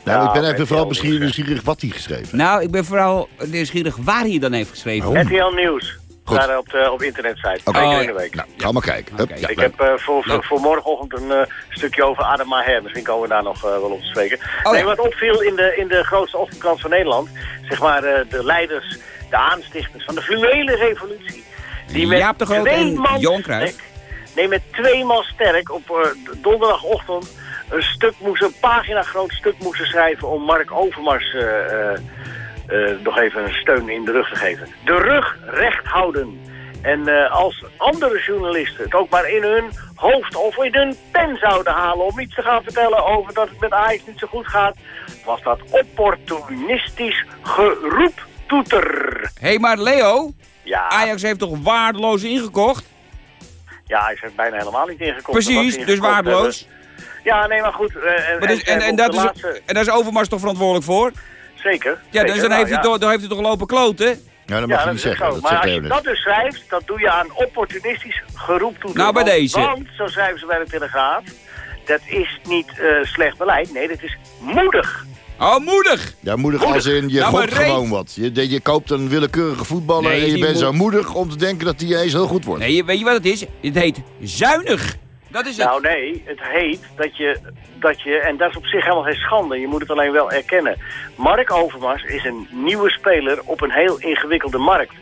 Nou, ik ben even vooral misschien Nieuws, nieuwsgierig wat hij geschreven heeft. Nou, ik ben vooral nieuwsgierig waar hij dan heeft geschreven. Oh. RTL Nieuws, Goed. daar op de op internetsite, Oké. Oh, de week. Nou, ga maar kijken. Hup, Oké. ja, Ik leuk. heb eh, voor, voor, Leuk. voor morgenochtend een eh, stukje over Adam Maher. Misschien komen we daar nog eh, wel op te spreken. Oh, nee, ja. wat opviel in de, in de grootste ochtendkrant van Nederland... zeg maar eh, de leiders, de aanstichters van de fluwele revolutie... die met Jaap de Groot twee en man Johan Cruijff. sterk- Nee, met twee man sterk op eh, donderdagochtend... een stuk moesten, een pagina groot stuk moesten schrijven... om Mark Overmars eh, eh, nog even een steun in de rug te geven. De rug recht houden. En als andere journalisten het ook maar in hun hoofd of in hun pen zouden halen... om iets te gaan vertellen over dat het met Ajax niet zo goed gaat... was dat opportunistisch geroeptoeter. Hé, hey, maar Leo, Ja, Ajax heeft toch waardeloos ingekocht? ja, hij heeft bijna helemaal niet ingekocht. Precies, dus waardeloos. hebben. Ja, nee, maar goed. eh, en, Maar dus, en, en en, op dat de is, laatste- en daar is Overmars toch verantwoordelijk voor? Zeker. Ja, dus dan nou heeft, hij toch, dan heeft hij toch lopen kloten? Ja, dat mag Ja, je dat niet zeggen. Dat Maar als je dat dus schrijft, dat doe je aan opportunistisch geroeptoeter. Nou, bij Want- deze. Want, zo schrijven ze bij de Telegraaf, dat is niet eh, slecht beleid. Nee, dat is moedig. Oh, moedig! Ja, moedig als in, je Nou, gewoon wat. Je, je koopt een willekeurige voetballer Nee, en je bent zo mo- moedig om te denken dat die eens heel goed wordt. Nee, weet je wat het is? Het heet zuinig. Dat is het. Nou nee, het heet dat je, dat je, en dat is op zich helemaal geen schande, je moet het alleen wel erkennen. Mark Overmars is een nieuwe speler op een heel ingewikkelde markt.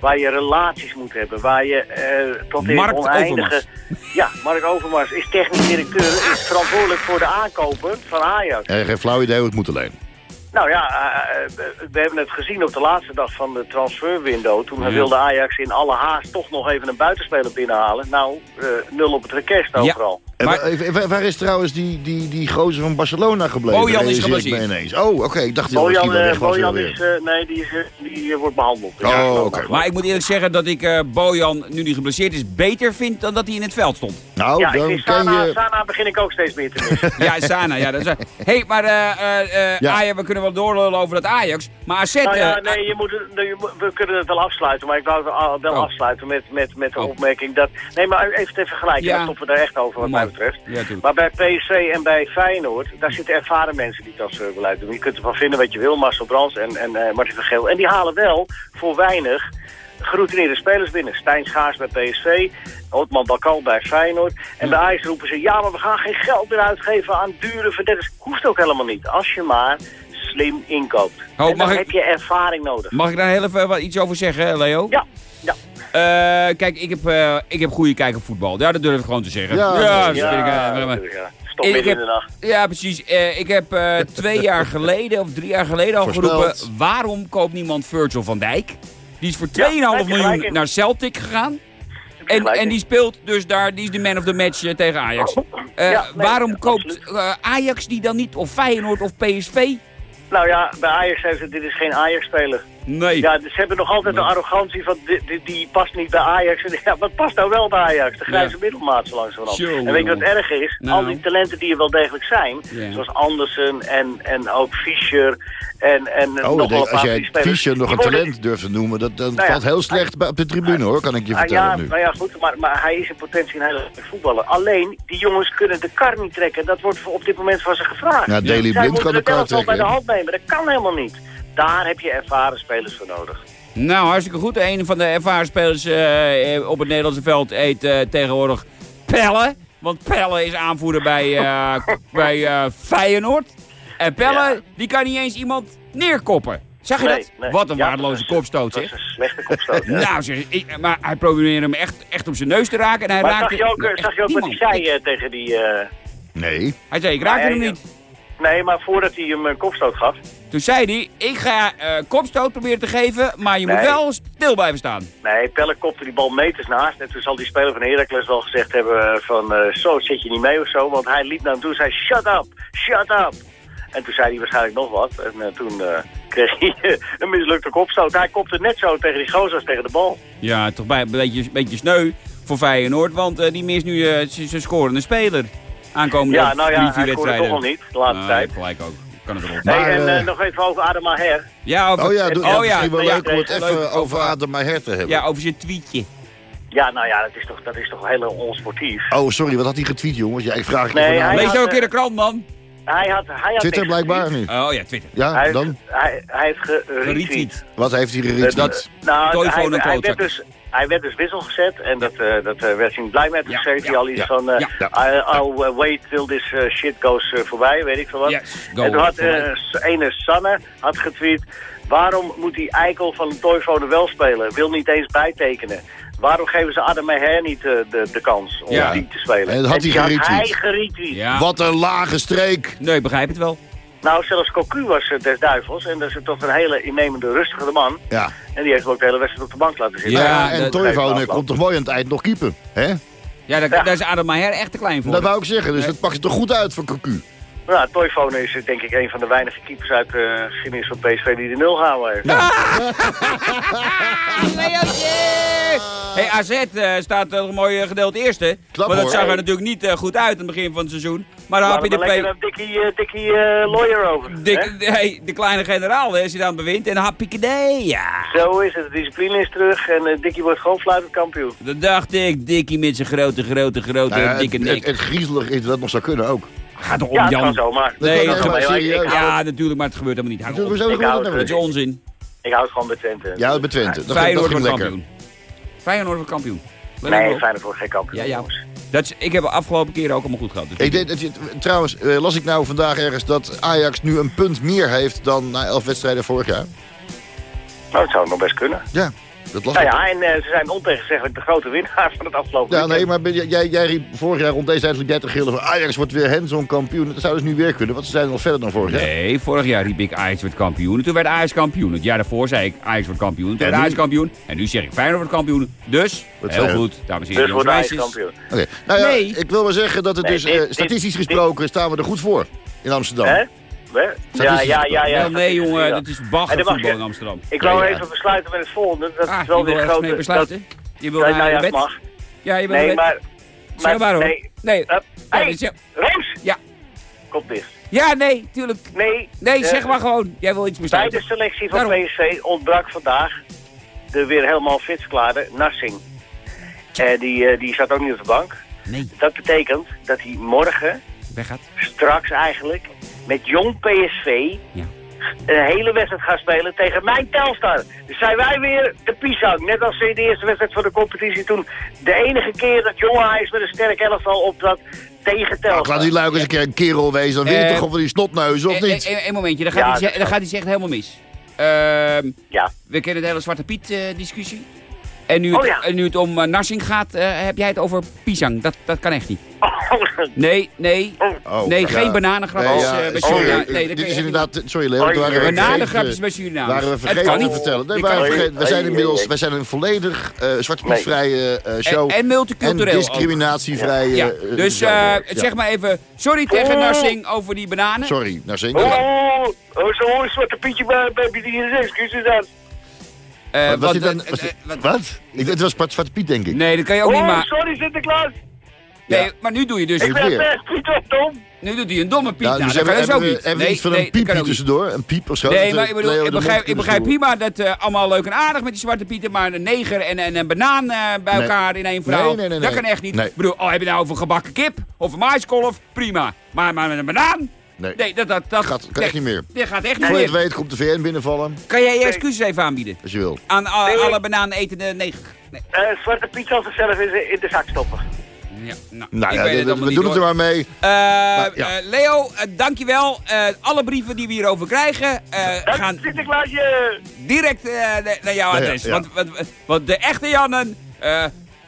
Waar je relaties moet hebben, waar je eh, tot in Mark het oneindige... Overmars. Ja, Mark Overmars is technisch directeur, is verantwoordelijk voor de aankopen van Ajax. Eh, geen flauw idee hoe het moet alleen. Nou ja, eh, eh, we hebben het gezien op de laatste dag van de transferwindow. Toen Ja. wilde Ajax in alle haast toch nog even een buitenspeler binnenhalen. Nou, eh, nul op het request overal. En Maar- waar- waar is trouwens die, die, die gozer van Barcelona gebleven? Bojan is ik me geblesseerd. ineens. Oh, oké. Ik dacht dat hij Bojan, wel was. Bojan is, eh, nee, die, is, die wordt behandeld. Oh, Ja, oké. Maar ik moet eerlijk zeggen dat ik eh, Bojan, nu hij geblesseerd is, beter vind dan dat hij in het veld stond. Nou, Ja, ik dan Sana, je... Sana begin ik ook steeds meer te missen. Ja, Sana, ja. Dat is, Hé, hey, maar eh eh, eh, Ja. Ajax, we kunnen wel doorlullen over dat Ajax. Maar AZ... nou ja, eh, nee, je moet, we kunnen het wel afsluiten, maar ik wou het wel Oh. afsluiten met, met, met de Oh. opmerking dat... Nee, maar even te vergelijken, Ja. daar stoppen we er echt over wat mij betreft. Ja. Maar bij PSV en bij Feyenoord, daar zitten ervaren mensen die dat soort beleid doen. Je kunt ervan vinden wat je wil, Marcel Brands en, en eh, Martin van Geel. En die halen wel voor weinig geroutineerde spelers binnen. Stijn Schaars bij PSV, Otman Bakal bij Feyenoord. En bij Ajax roepen ze, ja, maar we gaan geen geld meer uitgeven aan dure verdedigers. Hoeft ook helemaal niet, als je maar slim inkoopt. Oh, en dan ik- heb je ervaring nodig. Mag ik daar heel even wat iets over zeggen, Leo? Ja, ja. Eh, kijk, ik heb, eh, ik heb goede kijk op voetbal. Ja, dat durf ik gewoon te zeggen. Ja, dat Ja, vind ik, eh. Stop Ik midden in heb- de nacht. Ja, precies. Eh, ik heb eh, (laughs) twee jaar geleden of drie jaar geleden al geroepen... waarom koopt niemand Virgil van Dijk? Die is voor 2,5 daar heb je gelijk miljoen naar Celtic gegaan. En, en die speelt dus daar, die is de man of the match eh, tegen Ajax. Eh, Ja, nee, waarom koopt eh, Ajax die dan niet, of Feyenoord of PSV? Nou ja, bij Ajax zeggen ze, dit is geen Ajax-speler. Nee. Ja, dus ze hebben nog altijd Nee. de arrogantie van, die, die, die past niet bij Ajax. En (laughs) Ja, wat past nou wel bij Ajax? De grijze Ja. middelmaat zo langzamerhand. Zo. En weet je wat erg is? Nou. Al die talenten die er wel degelijk zijn, Ja. zoals Andersen en, en ook Fischer en, en Oh, nog denk, als jij. Fischer nog een talent durft te noemen, dat, dan Nou ja, valt heel slecht bij- op de tribune hoor, kan ik je Ah, vertellen ja, nu. nou ja, goed, maar, maar hij is in potentie een hele voetballer. Alleen, die jongens kunnen de kar niet trekken. Dat wordt voor- op dit moment van ze gevraagd. Ja, Daley Zij Blind kan de het kar elftal bij de trekken. hand nemen. Dat kan helemaal niet. Daar heb je ervaren spelers voor nodig. Nou, hartstikke goed. Een van de ervaren spelers eh, op het Nederlandse veld heet eh, tegenwoordig Pelle. Want Pelle is aanvoerder bij, eh, (laughs) bij eh, Feyenoord. En Pelle, Ja. die kan niet eens iemand neerkoppen. Zag je Nee, dat? nee. Wat een Ja, waardeloze kopstoot, Dat is zeg. een slechte kopstoot. ja. (laughs) Nou, zeg, ik, maar hij probeerde hem echt, echt op zijn neus te raken. En hij maar raakte zag je ook, eh, zag je ook wat hij zei eh, tegen die... eh, Nee. Hij zei, ik raakte Nee, hem niet. Nee, maar voordat hij hem een kopstoot gaf. Toen zei hij, ik ga eh, kopstoot proberen te geven, maar je moet wel stil blijven staan. Nee, Pelle kopte die bal meters naast. En toen zal die speler van Heracles wel gezegd hebben van... eh, zo, zit je niet mee of zo? Want hij liep naar hem toe en zei, shut up, shut up. En toen zei hij waarschijnlijk nog wat. En eh, toen kreeg hij (laughs) een mislukte kopstoot. Hij kopte net zo tegen die gozer als tegen de bal. Ja, toch bij, een beetje, beetje sneu voor Feyenoord, want die mist nu zijn scorende speler. Aankomende Ja, nou ja, drie, vier toch nog niet, de laatste tijd. Gelijk ook. Kan het erop. Nee, Maar, en eh, nog even over Adema Her. Ja, over, Oh ja, doe, oh, ja, wel ja, leuk om het leuk even over Adem her te hebben. Ja, over zijn tweetje. Ja, nou ja, dat is toch, dat is toch heel onsportief. Oh, sorry, wat had hij getweet, jongens? Ja, ik vraag je Nee. Lees had, ook een eh, keer de krant, man. Hij had, hij had Twitter blijkbaar nu. Oh ja, Twitter. Ja, Hij, dan? heeft, hij, hij heeft geretweet. Wat heeft hij geretweet? dat- nou, hij, en hij, klootzak. werd dus, hij werd dus wissel gezet en dat, eh, dat eh, werd hij niet blij met. Toen Ja, schreef hij ja, al iets ja, van, eh, I'll uh, wait till this uh, shit goes uh, voorbij, weet ik veel wat. Yes, go en toen had eh, ene Sanne had getweet, waarom moet die eikel van de Toyphone wel spelen? Wil niet eens bijtekenen. Waarom geven ze Adam Meher niet de, de kans om Ja. die te spelen? En had hij geretweet. hij geretweet. Ja. Wat een lage streek. Nee, ik begrijp het wel. Nou, zelfs Cocu was uh, des duivels en dat is toch een hele innemende, rustige man. Ja. En die heeft hem ook de hele wedstrijd op de bank laten zitten. Ja, Ja, en dat- Toivonen komt toch mooi aan het eind nog keeper. Hè? Ja, daar, Ja. daar is Adam Maher echt te klein voor. Dat wou ik zeggen, dus dat pakt het toch goed uit voor Cocu. Nou, Toyfone is eh, denk ik een van de weinige keepers uit de geschiedenis van PSV die de nul gehouden heeft. Leootje! (laughs) Hey, AZ eh, staat een mooi eh, gedeeld eerste. Klap, maar dat hoor. zag er natuurlijk niet eh, goed uit aan het begin van het seizoen. Maar dan heb je de, lekker dikkie, eh, dikkie eh, lawyer over. de, hey, de kleine generaal zit aan het bewind. En dan Piquedé, ja. Zo is het, de discipline is terug en eh, Dikkie wordt gewoon fluitend kampioen. Dat dacht ik, Dikkie met zijn grote, grote, grote, Nou ja, dikke het, nek. het, het griezelig is dat nog zou kunnen ook. Gaat er om, Ja, het Jan. kan zomaar. Nee, kan dat ook, is maar maar ik- serieus. ik hou- Ja, natuurlijk, maar het gebeurt helemaal niet. Op. naar Dat is onzin. Ik hou het gewoon bij Twente. Ja, bij Twente. Dat Feyenoord ging wordt lekker. kampioen. Feyenoord wordt kampioen. Nee. Feyenoord wordt geen kampioen. Ja, ja. Dat is, ik heb de afgelopen keren ook allemaal goed gehad. Dus Ik denk dat je, trouwens, eh, las ik nou vandaag ergens dat Ajax nu een punt meer heeft dan na elf wedstrijden vorig jaar? Nou, dat zou nog best kunnen. Ja, dat Nou ja, en eh, ze zijn ontegenzeggelijk de grote winnaar van het afgelopen Ja, nee, maar ben- jij, jij riep vorig jaar rond deze tijd liep jij te gillen van Ajax wordt weer hands-on kampioen. Dat zou dus nu weer kunnen, want ze zijn nog verder dan vorig jaar. Nee, vorig jaar riep ik Ajax wordt kampioen. En toen werd Ajax kampioen. Het jaar daarvoor zei ik Ajax wordt kampioen. Toen werd nu? Ajax kampioen. En nu zeg ik Feyenoord wordt kampioen. Dus, Wat heel goed, dames en heren, Dus wordt Ajax kampioen. Oké, nou ja, Nee. ik wil maar zeggen dat het Nee, dus dit- eh, statistisch dit- gesproken staan we er goed voor in Amsterdam. Hè? Hè? Ja, ja, ja, ja. Wel, nee jongen, Ja. dat is En baggervoetbal in Amsterdam. Ik wou Ja, ja. even besluiten met het volgende. Dat Ah, is wel je wil weer ergens grote... mee besluiten? Je wil naar nou ja, bed? mag. Ja, je wil Nee, naar bed? maar... Zeg maar hoor. Nee. Nee. Ja, Hey, ja-! Ja. Kop dicht. Ja, nee, tuurlijk. Nee. Nee, eh, zeg maar gewoon. Jij wil iets Bij de besluiten. selectie van Daarom. PSV ontbrak vandaag de weer helemaal fit verklaarde Nassing. Eh, die, eh, die zat ook niet op de bank. Nee, Dat betekent dat hij morgen, weggaat. straks eigenlijk, met jong PSV Ja. een hele wedstrijd gaat spelen tegen mijn Telstar. Dus zijn wij weer de pisang. Net als in de eerste wedstrijd van de competitie toen. De enige keer dat jonge Ajax met een sterk elftal optrad tegen Ach, Telstar. laat die luik eens een keer een kerel wezen, dan weet je Eh, toch gewoon van die snotneuzen, of Eh, niet? eh, eh, Een momentje, dan gaat, Ja, hij, ze- dan gaat helemaal mis. Ehm, Ja. we kennen de hele Zwarte Piet eh, discussie. En nu, Oh, het, ja. en nu het om eh, Narsing gaat, eh, heb jij het over Pisang. Dat, dat kan echt niet. Oh, Nee, nee. Oh, nee, ja. geen bananengrapjes Nee, ja, eh, bij sorry, Suriname. eh, Nee, dat dit is inderdaad... Sorry Leo, dat Oh, we. Bananengrapjes vergeten- bij Suriname. Waren we Het vergeten kan te niet. vertellen. Nee, waren we vergeten. We zijn inmiddels wij zijn een volledig eh zwarte pietvrije eh, show. En, en multicultureel En discriminatievrije... Ja, eh, dus eh, zeg maar even sorry tegen Oh. Narsing over die bananen. Sorry, nou zing. Oh, oh, oh, zo'n zwarte pietje bij, bij die excuses aan. Eh, Wat was want, dit dan? eh, was eh, dit- wat- Wat? Ik- Het was Zwarte Zwarte Piet, denk ik. Nee, dat kan je ook niet Oh, maar. sorry Sinterklaas. Nee, Ja. maar nu doe je dus. Ik ben best Piet of Tom. Nu doet hij een domme Piet. Nou, Nou, dus dat kan dus we, niet. hebben we Nee, iets van nee, een piepje tussendoor? Een piep of zo? Nee, maar ik, bedoel, ik begrijp, ik begrijp prima dat eh, allemaal leuk en aardig met die zwarte pieten, maar een neger en, en een banaan eh, bij Nee. elkaar in één vrouw, Nee, nee, nee, dat kan echt niet. Nee. Ik bedoel, oh, heb je nou over gebakken kip of een maiskolf? Prima. Maar, maar met een banaan? Nee. Nee, dat, dat, dat Gaat- kan nee, echt niet meer. Dit gaat echt niet Voor je het meer. weet komt de VN binnenvallen, Kan jij je excuses even aanbieden? als je wil. Aan a- Nee. alle banaan etende neger? Nee. Eh, zwarte Piet zal zichzelf in, de- in de zak stoppen. Ja, nou, Nou ik ja, weet het we, doen het er maar mee. Eh, ja. eh, Leo, uh, dankjewel. Uh, alle brieven die we hierover krijgen uh, gaan Sinterklaasje! direct uh, naar jouw adres. Ja, ja. Want, want, want, de echte Jannen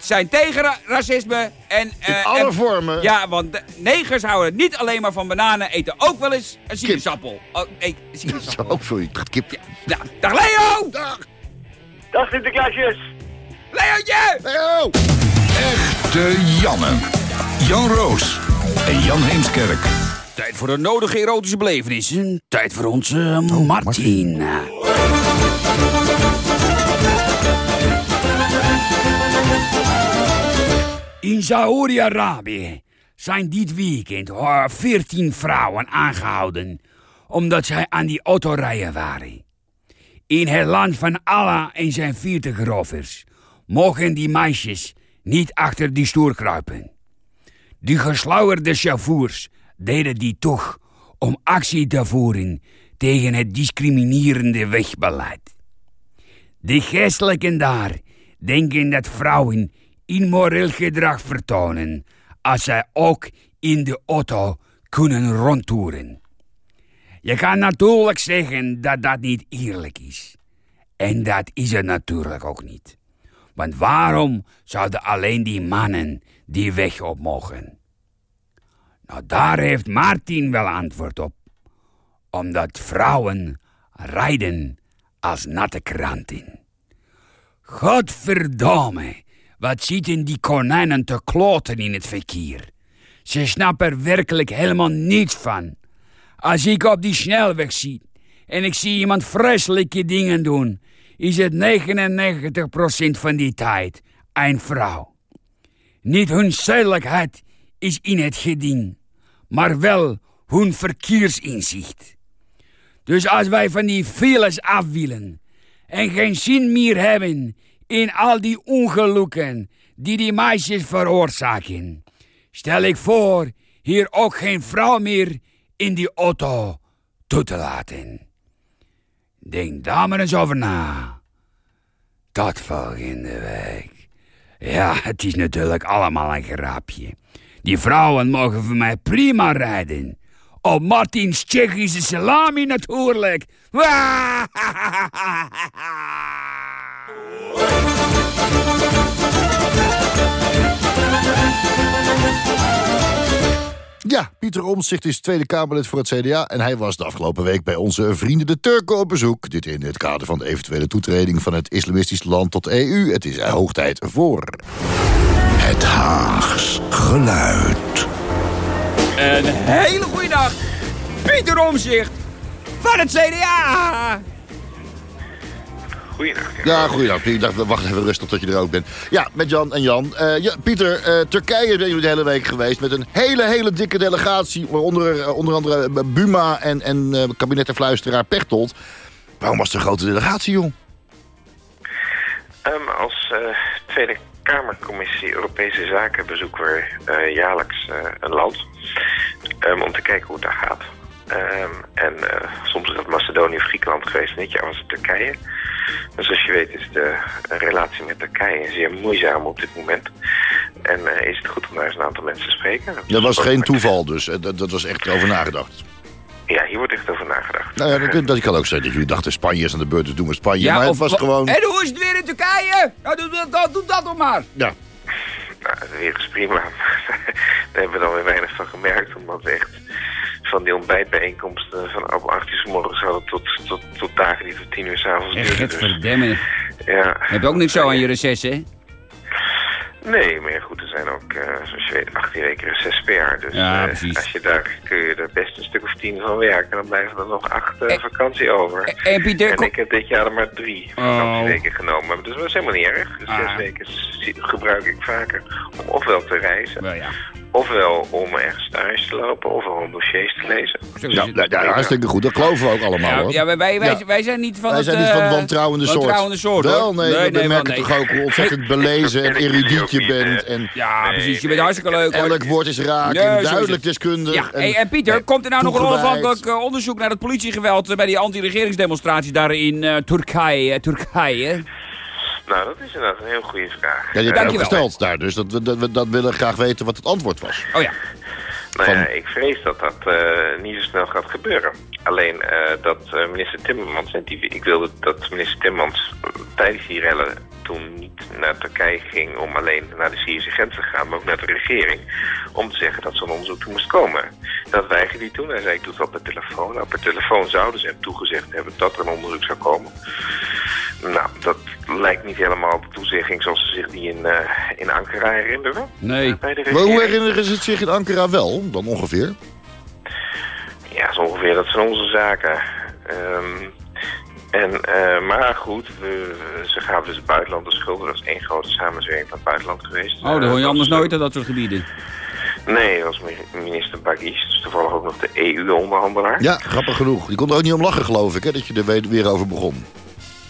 zijn tegen ra racisme. En, In alle en, vormen. Ja, want negers houden niet alleen maar van bananen, eten ook wel eens een sinaasappel. Oh, nee, een (laughs) sinaasappel. Ook voor je kip. Ja, nou, dag Leo! Dag! Dag Sinterklaasjes! Leontje! Leo! Echte Janne. Jan Roos en Jan Heemskerk. Tijd voor de nodige erotische belevenissen. Tijd voor onze Martin. In Saoedi-Arabië zijn dit weekend 14 vrouwen aangehouden omdat zij aan die autorijden waren. In het land van Allah en zijn 40 rovers mogen die meisjes niet achter die stoer kruipen. Die geslauwerde chauffeurs deden die toch om actie te voeren tegen het discriminerende wegbeleid. De geestelijken daar denken dat vrouwen immoreel gedrag vertonen als zij ook in de auto kunnen rondtoeren. Je kan natuurlijk zeggen dat dat niet eerlijk is. En dat is het natuurlijk ook niet. Want waarom zouden alleen die mannen die weg op mogen? Nou, daar heeft Martin wel antwoord op. Omdat vrouwen rijden als natte kranten. Godverdomme, wat zitten die konijnen te kloten in het verkeer. Ze snappen er werkelijk helemaal niets van. Als ik op die snelweg zie en ik zie iemand vreselijke dingen doen, is het 99% van die tijd een vrouw. Niet hun zedelijkheid is in het geding, maar wel hun verkeersinzicht. Dus als wij van die files af willen en geen zin meer hebben in al die ongelukken die die meisjes veroorzaken, stel ik voor hier ook geen vrouw meer in die auto toe te laten. Denk daar maar eens over na. Tot volgende week. Ja, het is natuurlijk allemaal een grapje. Die vrouwen mogen voor mij prima rijden. Op Martins Tsjechische salami natuurlijk. (laughs) Ja, Pieter Omtzigt is Tweede Kamerlid voor het CDA... en hij was de afgelopen week bij onze vrienden de Turken op bezoek. Dit in het kader van de eventuele toetreding van het islamistisch land tot EU. Het is er hoog tijd voor. Het Haags geluid. Een hele goede dag. Pieter Omzicht van het CDA. Ja, goeiedag. Ik dacht, wacht even rustig tot je er ook bent. Ja, met Jan en Jan. Eh, ja, Pieter, eh, Turkije ben je de hele week geweest... met een hele, hele dikke delegatie... waaronder uh, onder andere Buma en, en kabinettenfluisteraar Pechtold. Waarom was het een grote delegatie, joh? Um, als Tweede Kamercommissie Europese Zaken bezoeken we jaarlijks een land... Um, om te kijken hoe het daar gaat. Um, en uh, soms is dat Macedonië of Griekenland geweest, dit jaar was het Turkije. Dus zoals je weet is de relatie met Turkije zeer moeizaam op dit moment. En uh, is het goed om daar eens een aantal mensen te spreken. Dat, dat was geen toeval dus, dat, dat, was echt over nagedacht. Ja, hier wordt echt over nagedacht. Nou ja, dat, dat kan ook zijn dat jullie dachten Spanje is aan de beurt, dus doen we Spanje. Ja, maar het was gewoon... En hoe is het weer in Turkije? Nou, doe, doe, doe dat maar. Ja. Nou, het weer is prima. (laughs) Daar hebben we dan weer weinig van gemerkt, omdat we echt van die ontbijtbijeenkomsten van op 8 uur s morgens hadden tot, tot, tot dagen die tot 10 uur s'avonds duurden. Dus, verdemmen. ja. Heb je ook niks zo aan je reces, hè? Nee, maar goed, er zijn ook, uh, zoals je weet, 18 weken reces per jaar. Dus ja, uh, precies. als je daar kun je er best een stuk of tien van werken. En dan blijven er nog acht uh, vakantie over. En, ik heb dit jaar er maar drie vakantieweken oh. genomen. Dus dat is helemaal niet erg. Dus ah. zes weken gebruik ik vaker om ofwel te reizen. Well, ja. Ofwel om ergens stage te lopen, ofwel om dossiers te lezen. Ja, ja, ja, hartstikke goed. Dat geloven we ook allemaal, ja, hoor. Ja, wij, wij, wij, wij zijn niet van wij het... zijn niet van het wantrouwende soort. Wantrouwende soort, Wel, nee, nee, we nee, merken nee. toch ook hoe ontzettend (laughs) belezen en erudiet je bent. En ja, nee, precies. Je bent hartstikke leuk. Elk hoor. woord is raak en duidelijk deskundig. Ja, en, hey, en Pieter, komt er nou nog een onafhankelijk uh, onderzoek naar het politiegeweld bij die anti-regeringsdemonstraties daar in uh, Turkije? Turkije? Nou, dat is inderdaad een heel goede vraag. Ja, je hebt het ook gesteld daar, dus dat, we- dat, we dat willen graag weten wat het antwoord was. Oh ja. Nou Van- ja, ik vrees dat dat eh, niet zo snel gaat gebeuren. Alleen eh, dat eh, minister Timmermans, en die, ik wilde dat minister Timmermans tijdens die rellen toen niet naar Turkije ging om alleen naar de Syrische grens te gaan, maar ook naar de regering, om te zeggen dat zo'n onderzoek toe moest komen. Dat weigerde hij toen. Hij zei, ik doe het op per telefoon. Nou, per telefoon zouden ze hem toegezegd hebben dat er een onderzoek zou komen. Nou, dat lijkt niet helemaal de toezegging zoals ze zich die in, eh, in Ankara herinneren. Nee. De Maar hoe herinneren ze het zich in Ankara wel, dan ongeveer? Ja, zo ongeveer. Dat zijn onze zaken. Ehm, en, eh, maar goed, we, ze gaven dus het buitenland de schulden. Dat is één grote samenwerking van het buitenland geweest. Oh, dat hoor je Eh, anders nooit, hè, dat soort gebieden. Nee, dat was mi- minister Bagis. Dus toevallig ook nog de EU-onderhandelaar. Ja, grappig genoeg. Die kon er ook niet om lachen, geloof ik, hè, dat je er weer- weer over begon.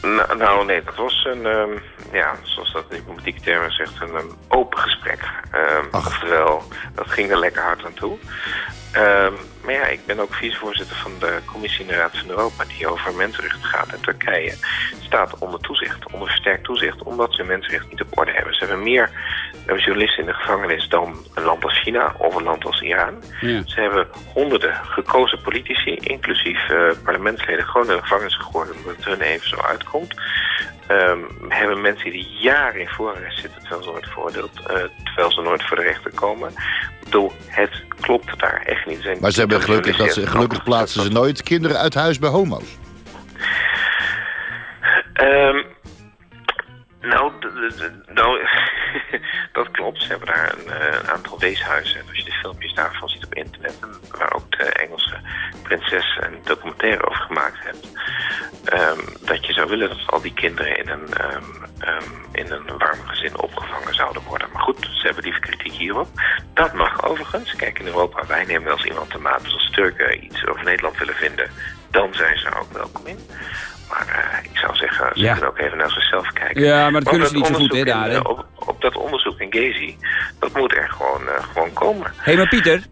Nou, nou, nee, dat was een, ehm, ja, zoals dat in diplomatieke termen zegt, een, open gesprek. Ehm, Ach. oftewel, dat ging er lekker hard aan toe. Ehm, maar ja, ik ben ook vicevoorzitter van de Commissie in de Raad van Europa... die over mensenrechten gaat. En Turkije staat onder toezicht, onder versterkt toezicht... omdat ze mensenrechten niet op orde hebben. Ze hebben meer eh, journalisten in de gevangenis dan een land als China of een land als Iran. Ja. Ze hebben honderden gekozen politici, inclusief eh, parlementsleden, gewoon in de gevangenis gegooid omdat het hun even zo uitkomt. Ehm, we hebben mensen die jaren in voorarrest zitten terwijl ze nooit veroordeeld, eh, terwijl ze nooit voor de rechter komen. Ik bedoel, het klopt daar echt niet. Zijn Maar ze hebben gelukkig, dat ze, gelukkig plaatsen ze nooit kinderen uit huis bij homo's. Ehm, nou, nou (laughs) dat klopt. Ze hebben daar een, eh, aantal weeshuizen. En als je de filmpjes daarvan ziet op internet... waar ook de Engelse prinses een documentaire over gemaakt heeft... ehm, dat je zou willen dat al die kinderen in een, ehm, ehm, in een warm gezin opgevangen zouden worden. Maar goed, ze hebben lieve kritiek hierop. Dat mag overigens. Kijk, in Europa, wij nemen wel eens iemand te maat. Dus als Turken iets over Nederland willen vinden... dan zijn ze er ook welkom in. Maar eh, ik zou zeggen, ze Ja. kunnen ook even naar zichzelf kijken. Ja, maar dat kunnen ze niet zo goed, hè, daar, hè? eh, Op, op dat onderzoek in Gezi, dat moet er gewoon, eh, gewoon komen. Hé, hey, maar Pieter,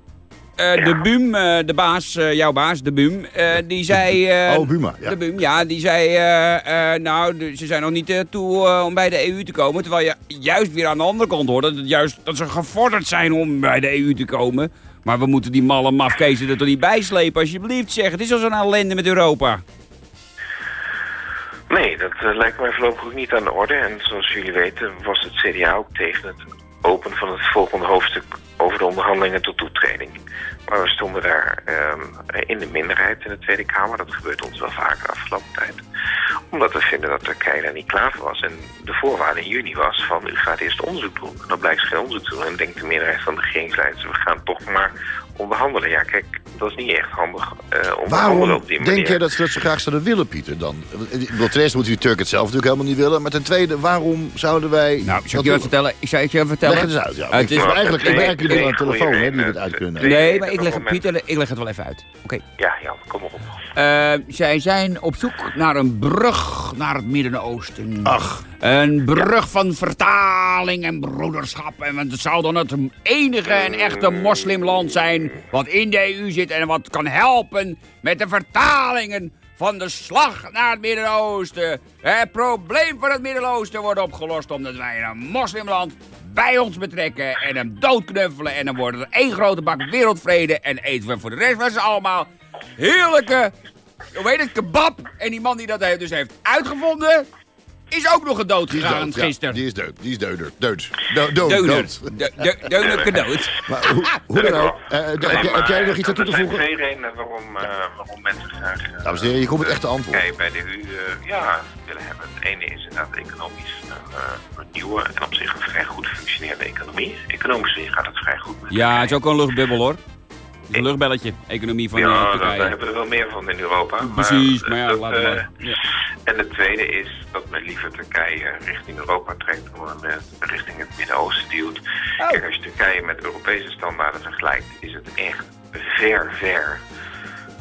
eh, Ja. de Bum, eh, de baas, eh, jouw baas, de Bum, eh, die zei... eh, Oh, Buma, ja. De Bum, ja, die zei, eh, eh, nou, de- ze zijn nog niet toe om bij de EU te komen. Terwijl je juist weer aan de andere kant hoort dat, het juist, dat ze gevorderd zijn om bij de EU te komen. Maar we moeten die malle mafkezen er toch niet bijslepen, alsjeblieft zeg. Het is al zo'n ellende met Europa. Nee, dat eh, lijkt mij voorlopig ook niet aan de orde. En zoals jullie weten was het CDA ook tegen het openen van het volgende hoofdstuk over de onderhandelingen tot toetreding. Maar we stonden daar ehm, in de minderheid in de Tweede Kamer. Dat gebeurt ons wel vaker de afgelopen tijd. Omdat we vinden dat Turkije daar niet klaar voor was. En de voorwaarde in juni was van u gaat eerst onderzoek doen. En dan blijkt geen onderzoek te doen. En denkt de meerderheid van de regeringsleiders we gaan toch maar onderhandelen. Ja kijk, dat is niet echt handig eh onderhandelen Waarom op die manier. denk jij dat ze dat zo graag zouden willen, Pieter, dan? Bedoel, ten eerste moeten die Turken het zelf natuurlijk helemaal niet willen. Maar ten tweede, waarom zouden wij... Nou, zal ik je wat vertellen? Ik zou het je even vertellen. Leg het eens uit, ja. Het Ik is- eigenlijk, ik eigenlijk jullie aan de telefoon, hè, die het uit kunnen. Twee- Nee, maar ik leg, het het, Pieter, ik leg het wel even uit. Oké. Ja, Jan, kom maar op. Eh, zij zijn op zoek naar een brug naar het Midden-Oosten. Ach. Een brug van vertaling en broederschap. En het zou dan het enige en echte moslimland zijn wat in de EU zit en wat kan helpen met de vertalingen van de slag naar het Midden-Oosten. Het probleem van het Midden-Oosten wordt opgelost omdat wij een moslimland bij ons betrekken en hem doodknuffelen. En dan wordt het één grote bak wereldvrede en eten we voor de rest van ze allemaal heerlijke, hoe heet het, kebab. En die man die dat dus heeft uitgevonden, is ook nog gegaan dood, ja. gisteren. Die is dood, die is deuder. Dood. Do- dood, dood. De- de- Deunelijke dood. Maar hoe, hoe dan ook, eh, heb, Nee, heb- heb maar jij nog iets aan toe te Er zijn voegen? twee redenen waarom, eh, waarom mensen graag eh, Dames en heren, hier komt het echte antwoord. Turkije bij de EU eh, ja, willen hebben. Het ene is inderdaad economisch een, eh, een nieuwe en op zich een vrij goed functionerende economie. Economisch gezien gaat het vrij goed met Ja, het is ook wel een luchtbubbel hoor. Is een luchtbelletje, economie van ja, eh, daar, daar Turkije. hebben we wel meer van in Europa. Precies, maar, maar ja, dat, laten we eh. Ja. En het tweede is dat men liever Turkije richting Europa trekt dan richting het Midden-Oosten duwt. Oh. Kijk, als je Turkije met Europese standaarden vergelijkt, is het echt ver, ver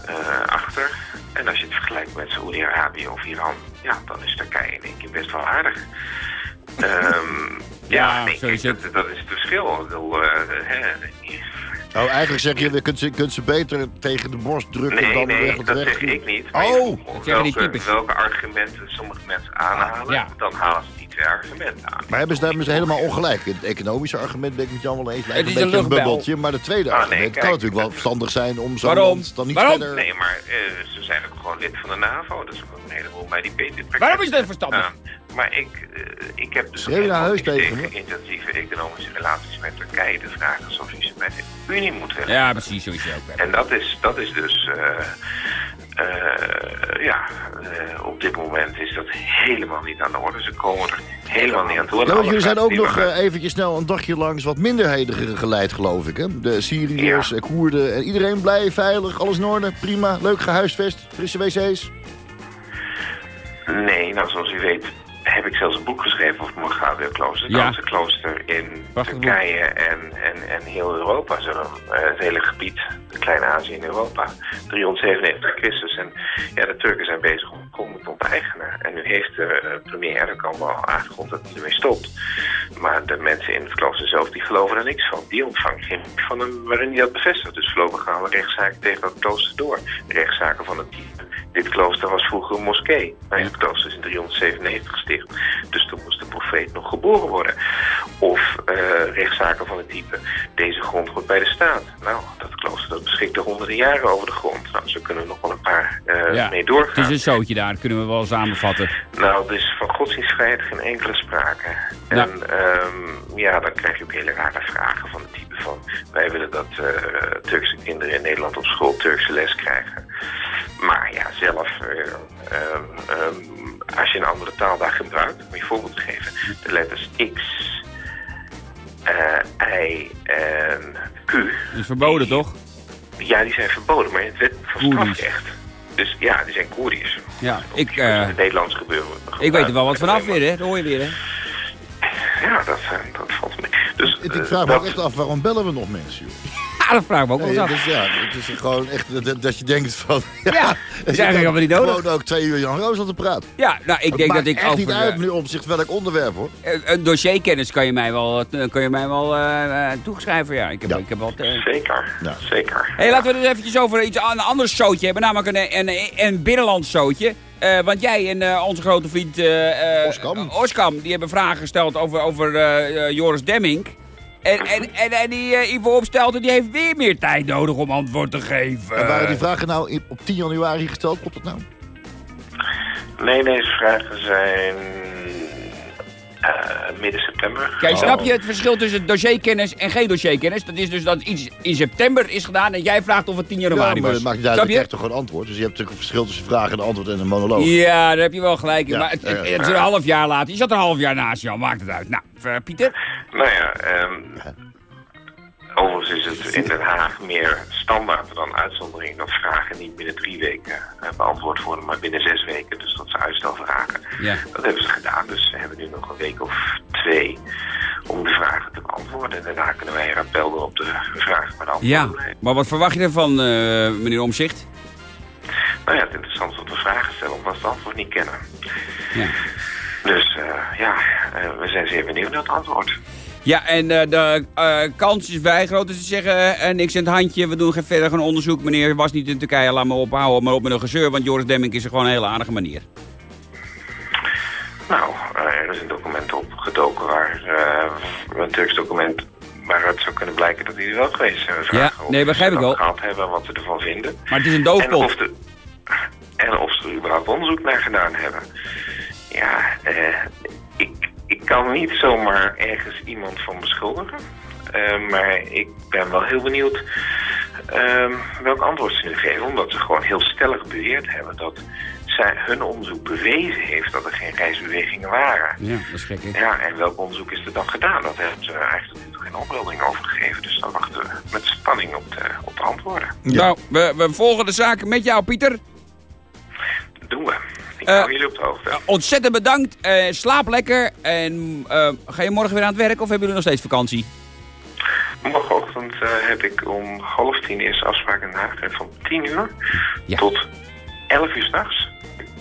eh, achter. En als je het vergelijkt met Saoedi-Arabië of Iran, ja, dan is Turkije in één keer best wel aardig. (laughs) Ehm, ja, Ja, nee, kijk, dat, dat is het verschil. Ik bedoel, Oh, eigenlijk zeg je, je kunt ze, kunt ze beter tegen de borst drukken Nee, dan nee, weg dat weg. zeg ik niet. Oh, welke, welke argumenten sommige mensen aanhalen, Ja. dan halen ze die twee argumenten aan. Maar hebben ze daarmee helemaal ongelijk? Het economische argument ben ik met Jan wel eens. Lijkt Het een is een beetje een bubbeltje. Maar het tweede Ah, nee, argument kijk, kan natuurlijk wel verstandig zijn om zo'n land dan niet Waarom? verder... Nee, maar eh, ze zijn ook gewoon lid van de NAVO. Dat is ook een heleboel bij die pakket. Waarom is dat verstandig? aan. maar ik, eh, ik heb dus Schreeuw naar huis tegen intensieve economische relaties met Turkije. De vraag is of je ze bij de Unie moet willen. Ja, precies, zo is je ook. En dat is, dat is dus, eh, eh, ja, eh, op dit moment is dat helemaal niet aan de orde. Ze komen er helemaal niet aan toe. Ja, jullie zijn ook nog eventjes snel een dagje langs wat minderheden geleid, geloof ik. Hè? De Syriërs, Koerden. En iedereen blij, veilig, alles in orde, prima, leuk gehuisvest, frisse wc's. Nee, nou zoals u weet heb ik zelfs een boek geschreven over Morgavia klooster. Het Ja. klooster in Prachtig. Turkije en, en, en heel Europa. Zo, eh, het hele gebied, Klein-Azië in Europa. 397 Christus. En ja, de Turken zijn bezig om grond te onteigenen. En nu heeft de eh, premier Erdogan wel aangekondigd dat hij ermee stopt. Maar de mensen in het klooster zelf, die geloven er niks van. Die ontvangen geen van hem waarin hij dat bevestigt. Dus voorlopig gaan we rechtszaken tegen dat klooster door. Rechtszaken van het type. Dit klooster was vroeger een moskee. Maar het klooster is in 397 gesticht. Dus toen moest de profeet nog geboren worden. Of eh, rechtszaken van het type. Deze grond hoort bij de staat. Nou, dat klooster dat beschikte honderden jaren over de grond. Nou, zo kunnen we nog wel een paar Ja, mee Het doorgaan. is een zootje daar, kunnen we wel samenvatten. Nou, dus van godsdienstvrijheid geen enkele sprake. En ehm, ja, dan krijg je ook hele rare vragen van het type van... wij willen dat eh, Turkse kinderen in Nederland op school Turkse les krijgen. Maar ja, zelf, eh, ehm, ehm, als je een andere taal daar gebruikt... om je voorbeeld te geven, de letters X, eh, I en Q... Dat is verboden, toch? Ja, die zijn verboden, maar in het wet van strafrecht. Dus ja, die zijn Koerdisch. Ja, ik, eh, in het Nederlands gebeuren. ik weet er wel wat vanaf weer, hè? Dat hoor je weer, hè? Ja, dat, eh, dat valt mee. Dus, Ik eh, vraag me dat- ook echt af, waarom bellen we nog mensen, joh? Ja, dat vraag ik me ook wel eens af. dus ja, het is gewoon echt dat, dat je denkt van... (laughs) Ja, dat is eigenlijk helemaal niet nodig. Gewoon ook twee uur Jan Roos aan te praten. Ja, nou, ik Het denk dat ik over... niet uit eh, nu opzicht welk onderwerp, hoor. eh, een dossierkennis kan je mij wel, eh, kan je mij wel eh, eh, toeschrijven, ja. Ik heb, Ja. ik heb wat... eh, Zeker, Ja. zeker. Hey, laten we het eens eventjes over iets, een ander zootje hebben, namelijk een, een, een binnenlands zootje. Eh, want jij en eh, onze grote vriend eh, eh, Oskam. Oskam, die hebben vragen gesteld over, over Joris Demming. En, en, en, en die eh, Ivo Opstelten die heeft weer meer tijd nodig om antwoord te geven. En waren die vragen nou op 10 januari gesteld? Klopt dat nou? Nee, deze vragen zijn eh, midden september. Kijk, Oh. snap je het verschil tussen dossierkennis en geen dossierkennis? Dat is dus dat iets in september is gedaan en jij vraagt of het 10 Ja, januari maar was. dat maakt je? krijg toch een antwoord. Dus je hebt natuurlijk een verschil tussen vraag en antwoord en een monoloog. Ja, daar heb je wel gelijk in. Ja, maar het, het, ja, het is een half jaar later. Je zat er een half jaar naast, Jan. Maakt het uit. Nou, eh, Pieter? Nou ja, ehm, overigens is het in Den Haag meer standaard dan uitzondering dat vragen niet binnen drie weken eh, beantwoord worden, maar binnen zes weken. Dus dat ze uitstel vragen. Ja. Dat hebben ze gedaan, dus we hebben nu nog een week of twee om de vragen te beantwoorden. En daarna kunnen wij een appel doen op de vragen met antwoorden. Ja, maar wat verwacht je ervan, eh, meneer Omzicht? Nou ja, het interessante is dat we vragen stellen omdat we het antwoord niet kennen. Ja. Dus eh, ja, we zijn zeer benieuwd naar het antwoord. Ja, en eh, de eh, kans is vrij groot dat ze zeggen, eh, niks in het handje, we doen geen verder een onderzoek. Meneer was niet in Turkije, laat me ophouden, maar op met een gezeur, want Joris Demming is er gewoon een hele aardige manier. Nou, er is een document opgedoken waar een Turks document waaruit zou kunnen blijken dat die er wel geweest zijn. We of nee, begrijp ik wel. gehad hebben, wat ze ervan vinden. Maar het is een En doofpot. of, de, en of ze er überhaupt onderzoek naar gedaan hebben. Ja, eh, ik kan niet zomaar ergens iemand van beschuldigen. Eh, maar ik ben wel heel benieuwd ehm, welk antwoord ze nu geven. Omdat ze gewoon heel stellig beweerd hebben dat zij, hun onderzoek bewezen heeft dat er geen reisbewegingen waren. Ja, dat is gek, hè? Ja, en welk onderzoek is er dan gedaan? Dat hebben ze eigenlijk tot nu toe geen opmelding over gegeven. Dus dan wachten we met spanning op de, op de antwoorden. Nou, we, we volgen de zaken met jou, Pieter. Dat doen we. Ik Eh, hou jullie op de hoogte. Ontzettend bedankt. Eh, slaap lekker. En eh, ga je morgen weer aan het werk of hebben jullie nog steeds vakantie? Morgenochtend eh, heb ik om half tien eerst afspraak in Den Haag. En van tien uur Ja. tot elf uur s'nachts.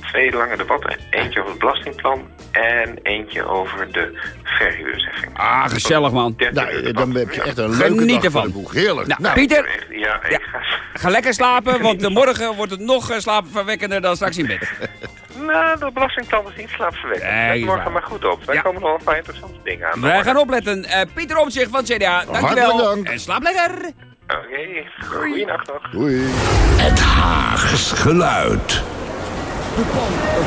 Twee lange debatten. Eentje over het belastingplan en eentje over de verhuurzeffing. Ah, gezellig, man. Nou, dan heb je echt een leuke Geniet dag ervan. van de boeg. Heerlijk. Nou, Nou, Pieter, Ja, ik Ja. ga... ga lekker slapen, (laughs) want eh, morgen wordt het nog eh, slaapverwekkender dan straks in bed. (laughs) Nou, de belastingplan is niet slaapverwekkend. Let is morgen maar goed op. Wij Ja. komen nog een paar interessante dingen aan. Wij gaan opletten. Eh, Pieter Omtzigt van het CDA, Hartelijk dankjewel. dank. En slaap lekker. Oké, goeienacht nog. Doei. Het Haags geluid. De panter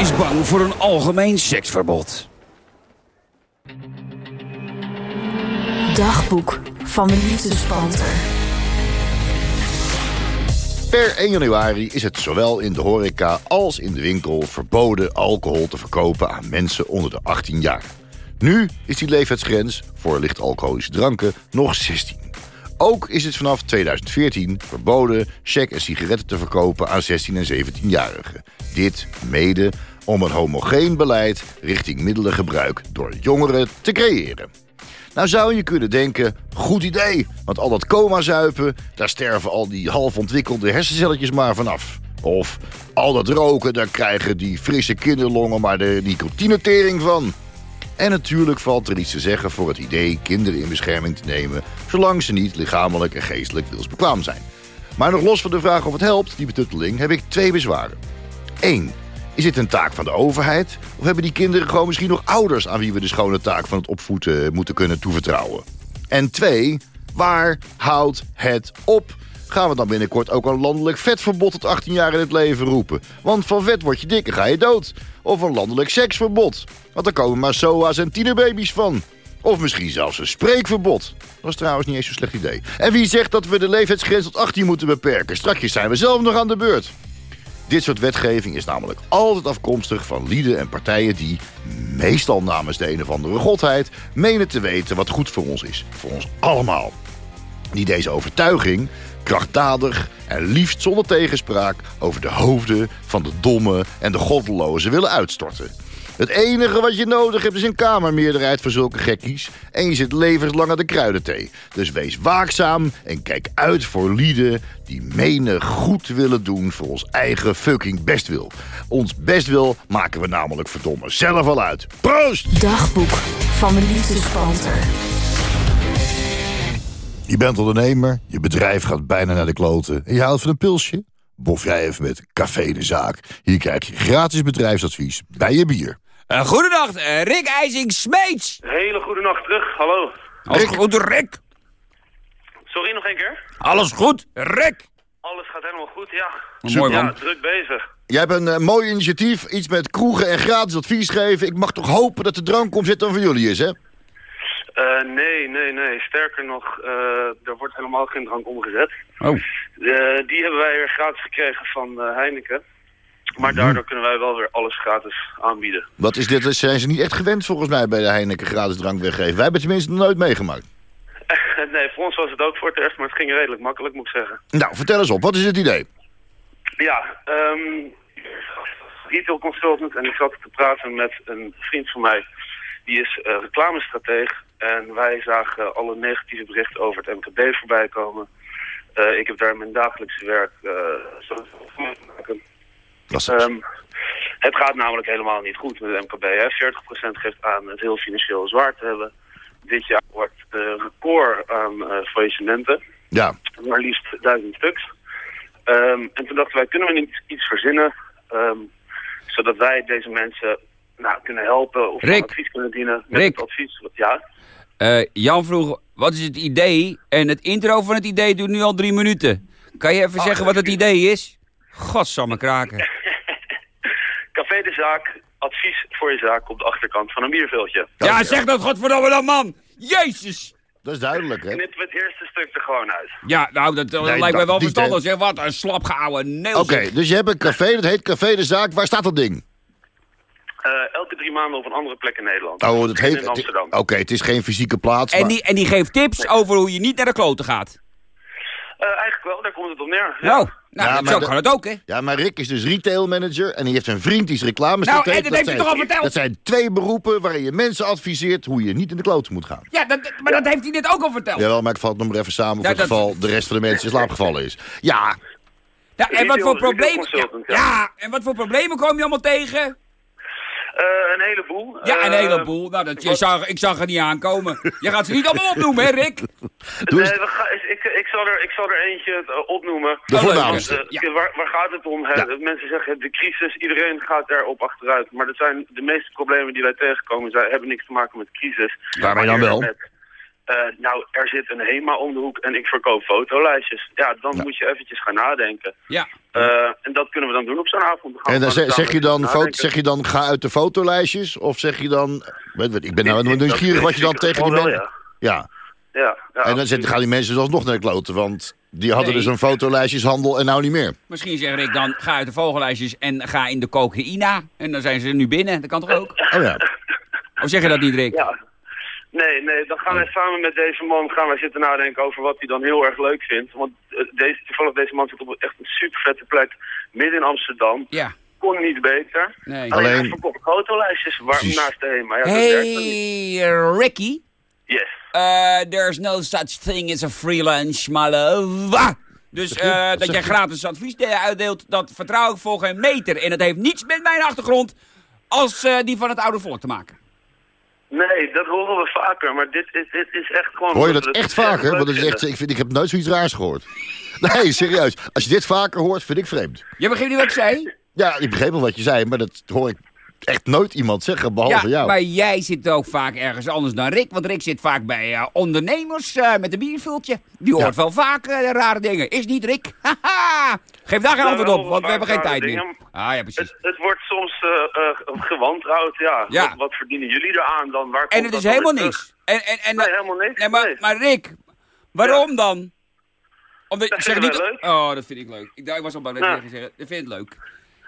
is bang voor een algemeen seksverbod. Dagboek van de liefdespanter. Per 1 januari is het zowel in de horeca als in de winkel verboden alcohol te verkopen aan mensen onder de 18 jaar. Nu is die leeftijdsgrens voor licht alcoholische dranken nog 16. Ook is het vanaf 2014 verboden check en sigaretten te verkopen aan 16 en 17-jarigen. Dit mede om een homogeen beleid richting middelengebruik door jongeren te creëren. Nou zou je kunnen denken, goed idee, want al dat coma-zuipen... daar sterven al die half ontwikkelde hersencelletjes maar vanaf. Of al dat roken, daar krijgen die frisse kinderlongen maar de nicotinetering van. En natuurlijk valt er iets te zeggen voor het idee kinderen in bescherming te nemen... zolang ze niet lichamelijk en geestelijk wilsbekwaam zijn. Maar nog los van de vraag of het helpt, die betutteling, heb ik twee bezwaren. Eén, is dit een taak van de overheid? Of hebben die kinderen gewoon misschien nog ouders... aan wie we de schone taak van het opvoeden moeten kunnen toevertrouwen? En twee, waar houdt het op? Gaan we dan binnenkort ook een landelijk vetverbod tot 18 jaar in het leven roepen? Want van vet word je dik en ga je dood. Of een landelijk seksverbod. Want daar komen maar SOA's en tienerbaby's van. Of misschien zelfs een spreekverbod. Dat is trouwens niet eens zo'n slecht idee. En wie zegt dat we de leeftijdsgrens tot 18 moeten beperken? Strakjes zijn we zelf nog aan de beurt. Dit soort wetgeving is namelijk altijd afkomstig van lieden en partijen die, meestal namens de een of andere godheid, menen te weten wat goed voor ons is. Voor ons allemaal. Die deze overtuiging krachtdadig en liefst zonder tegenspraak over de hoofden van de domme en de goddelozen willen uitstorten. Het enige wat je nodig hebt is een kamermeerderheid voor zulke gekkies. En je zit levenslang aan de kruidenthee. Dus wees waakzaam en kijk uit voor lieden die menen goed willen doen voor ons eigen fucking bestwil. Ons bestwil maken we namelijk verdomme zelf al uit. Proost! Dagboek van de liefdespanter. Je bent ondernemer, je bedrijf gaat bijna naar de kloten en je houdt van een pilsje? Bof jij even met Café de Zaak. Hier krijg je gratis bedrijfsadvies bij je bier. Uh, goedendag, uh, Rick IJsing Smeets. Hele goede nacht terug, hallo. Alles goed, Rick? Sorry, nog één keer? Alles goed, Rick? Alles gaat helemaal goed, ja. Mooi man. Ja, druk bezig. Jij hebt een uh, mooi initiatief, iets met kroegen en gratis advies geven. Ik mag toch hopen dat de drankomzet dan voor jullie is, hè? Uh, nee, nee, nee. Sterker nog, uh, er wordt helemaal geen drank omgezet. Oh. Uh, die hebben wij weer gratis gekregen van Heineken. Maar Mhm. daardoor kunnen wij wel weer alles gratis aanbieden. Wat is dit? Dat zijn ze niet echt gewend volgens mij bij de Heineken gratis drank weggeven. Wij hebben het tenminste nog nooit meegemaakt. (laughs) nee, voor ons was het ook voor het eerst, maar het ging redelijk makkelijk, moet ik zeggen. Nou, vertel eens op. Wat is het idee? Ja, um, retail consultant en ik zat te praten met een vriend van mij. Die is uh, reclamestrateeg en wij zagen alle negatieve berichten over het MKB voorbij komen. Uh, ik heb daar in mijn dagelijkse werk uh, maken. Um, het gaat namelijk helemaal niet goed met het MKB. Hè. 40% geeft aan het heel financieel zwaar te hebben. Dit jaar wordt de record aan uh, faillissementen. Ja. Maar liefst duizend stuks. Um, en toen dachten wij, kunnen we niet iets verzinnen... Um, zodat wij deze mensen nou, kunnen helpen of Rick. advies kunnen dienen met Rick. het advies. Ja, Uh, Jan vroeg, wat is het idee? En het intro van het idee duurt nu al drie minuten. Kan je even Oh, zeggen wat het idee is? Godsamme kraken. Café de Zaak, advies voor je zaak op de achterkant van een bierveeltje. Ja, zeg dat godverdomme dan, man! Jezus! Dat is duidelijk, hè? Knippen we het eerste stuk er gewoon uit. Ja, nou, dat, dat Nee, lijkt mij wel verstandig. Zeg, wat een slapgehouden neel. Oké, dus je hebt een café, dat heet Café de Zaak. Waar staat dat ding? Uh, elke drie maanden op een andere plek in Nederland. Oh, dat heet... in Amsterdam. Oké, het is geen fysieke plaats, En maar... die, en die geeft tips over hoe je niet naar de kloten gaat. Uh, eigenlijk wel, daar komt het op neer. Ja. Nou, nou Ja, zo de- kan het ook, hè? Ja, maar Rick is dus retailmanager en hij heeft een vriend die is reclame Nou, en dat heeft hij toch al verteld? Dat zijn twee beroepen waarin je mensen adviseert hoe je niet in de kloten moet gaan. Ja, dat, maar dat heeft hij net ook al verteld. Jawel, maar ik val het nog maar even samen voor Ja, het dat- geval de rest van de mensen in slaap gevallen is. Ja, Ja, en wat voor Retail- problemen... retail ja, en wat voor problemen kom je allemaal tegen? Eh, een heleboel. Ja, een Eh, heleboel. Nou, dat, je zag, ik zag er niet aankomen. Je gaat ze niet allemaal opnoemen, hè, Rick? (laughs) Doe eens- Nee, we gaan- ik, ik, zal er, ik zal er eentje eh, opnoemen. De voornaamste. Want, eh, waar, waar gaat het om? Hè? Mensen zeggen de crisis, iedereen gaat erop achteruit. Maar dat zijn de meeste problemen die wij tegenkomen, zijn, hebben niks te maken met crisis. Waarmee dan wel? met, eh, nou, er zit een HEMA om de hoek en ik verkoop fotolijstjes. Ja, dan moet je eventjes gaan nadenken. Ja. Eh, en dat kunnen we dan doen op zo'n avond. En dan zeg, zeg, je dan, foto, zeg je dan, ga uit de fotolijstjes? Of zeg je dan, weet, weet, ik ben nou nieuwsgierig wat je dan tegen die mensen... Ja. Ja, ja, En dan zitten, gaan die mensen dus nog naar de kloten, want die hadden Nee. dus een fotolijstjeshandel en nou niet meer. Misschien zeg Rick dan, ga uit de vogellijstjes en ga in de cocaïna. En dan zijn ze nu binnen. Dat kan toch ook? Oh ja. Of zeg je dat niet, Rick? Ja. Nee, nee, dan gaan wij samen met deze man gaan wij zitten nadenken over wat hij dan heel erg leuk vindt. Want eh, deze, toevallig deze man zit op echt een super vette plek midden in Amsterdam. Ja. Kon niet beter. Nee. Alleen, Alleen- hij verkocht fotolijstjes waar, naast de HEMA. Ja, dat werkt dan niet. Hey, Ricky. Yes. Uh, there's no such thing as a freelance, my love. Dus eh, dat jij gratis advies de- uitdeelt, dat vertrouw ik voor geen meter. En dat heeft niets met mijn achtergrond als eh, die van het oude volk te maken. Nee, dat horen we vaker, maar dit is, dit is echt gewoon... Hoor je dat echt vaker? Want het is echt, ik, vind, ik heb nooit zoiets raars gehoord. (laughs) Nee, serieus. Als je dit vaker hoort, vind ik vreemd. Je begreep niet wat ik zei? Ja, ik begreep wel wat je zei, maar dat hoor ik echt nooit iemand zeggen, behalve ja, jou. maar jij zit ook vaak ergens anders dan Rick. Want Rick zit vaak bij eh, ondernemers eh, met een biervultje. Die hoort Ja. wel vaak eh, rare dingen. Is niet Rick? (laughs) Geef daar geen Nou, antwoord op, want we vaak hebben geen rare tijd dingen. meer. Ah ja, precies. Het, het wordt soms eh, eh, gewantrouwd, ja. Ja. Wat, wat verdienen jullie eraan dan? Waar En het is helemaal niks. En, en, en, Nee, helemaal niks. Nee, maar, maar Rick, waarom dan? Omdat, Dat zeg niet, leuk. Oh, dat vind ik leuk. Ik, was al bang dat Ja. je ging zeggen. Dat vind ik leuk.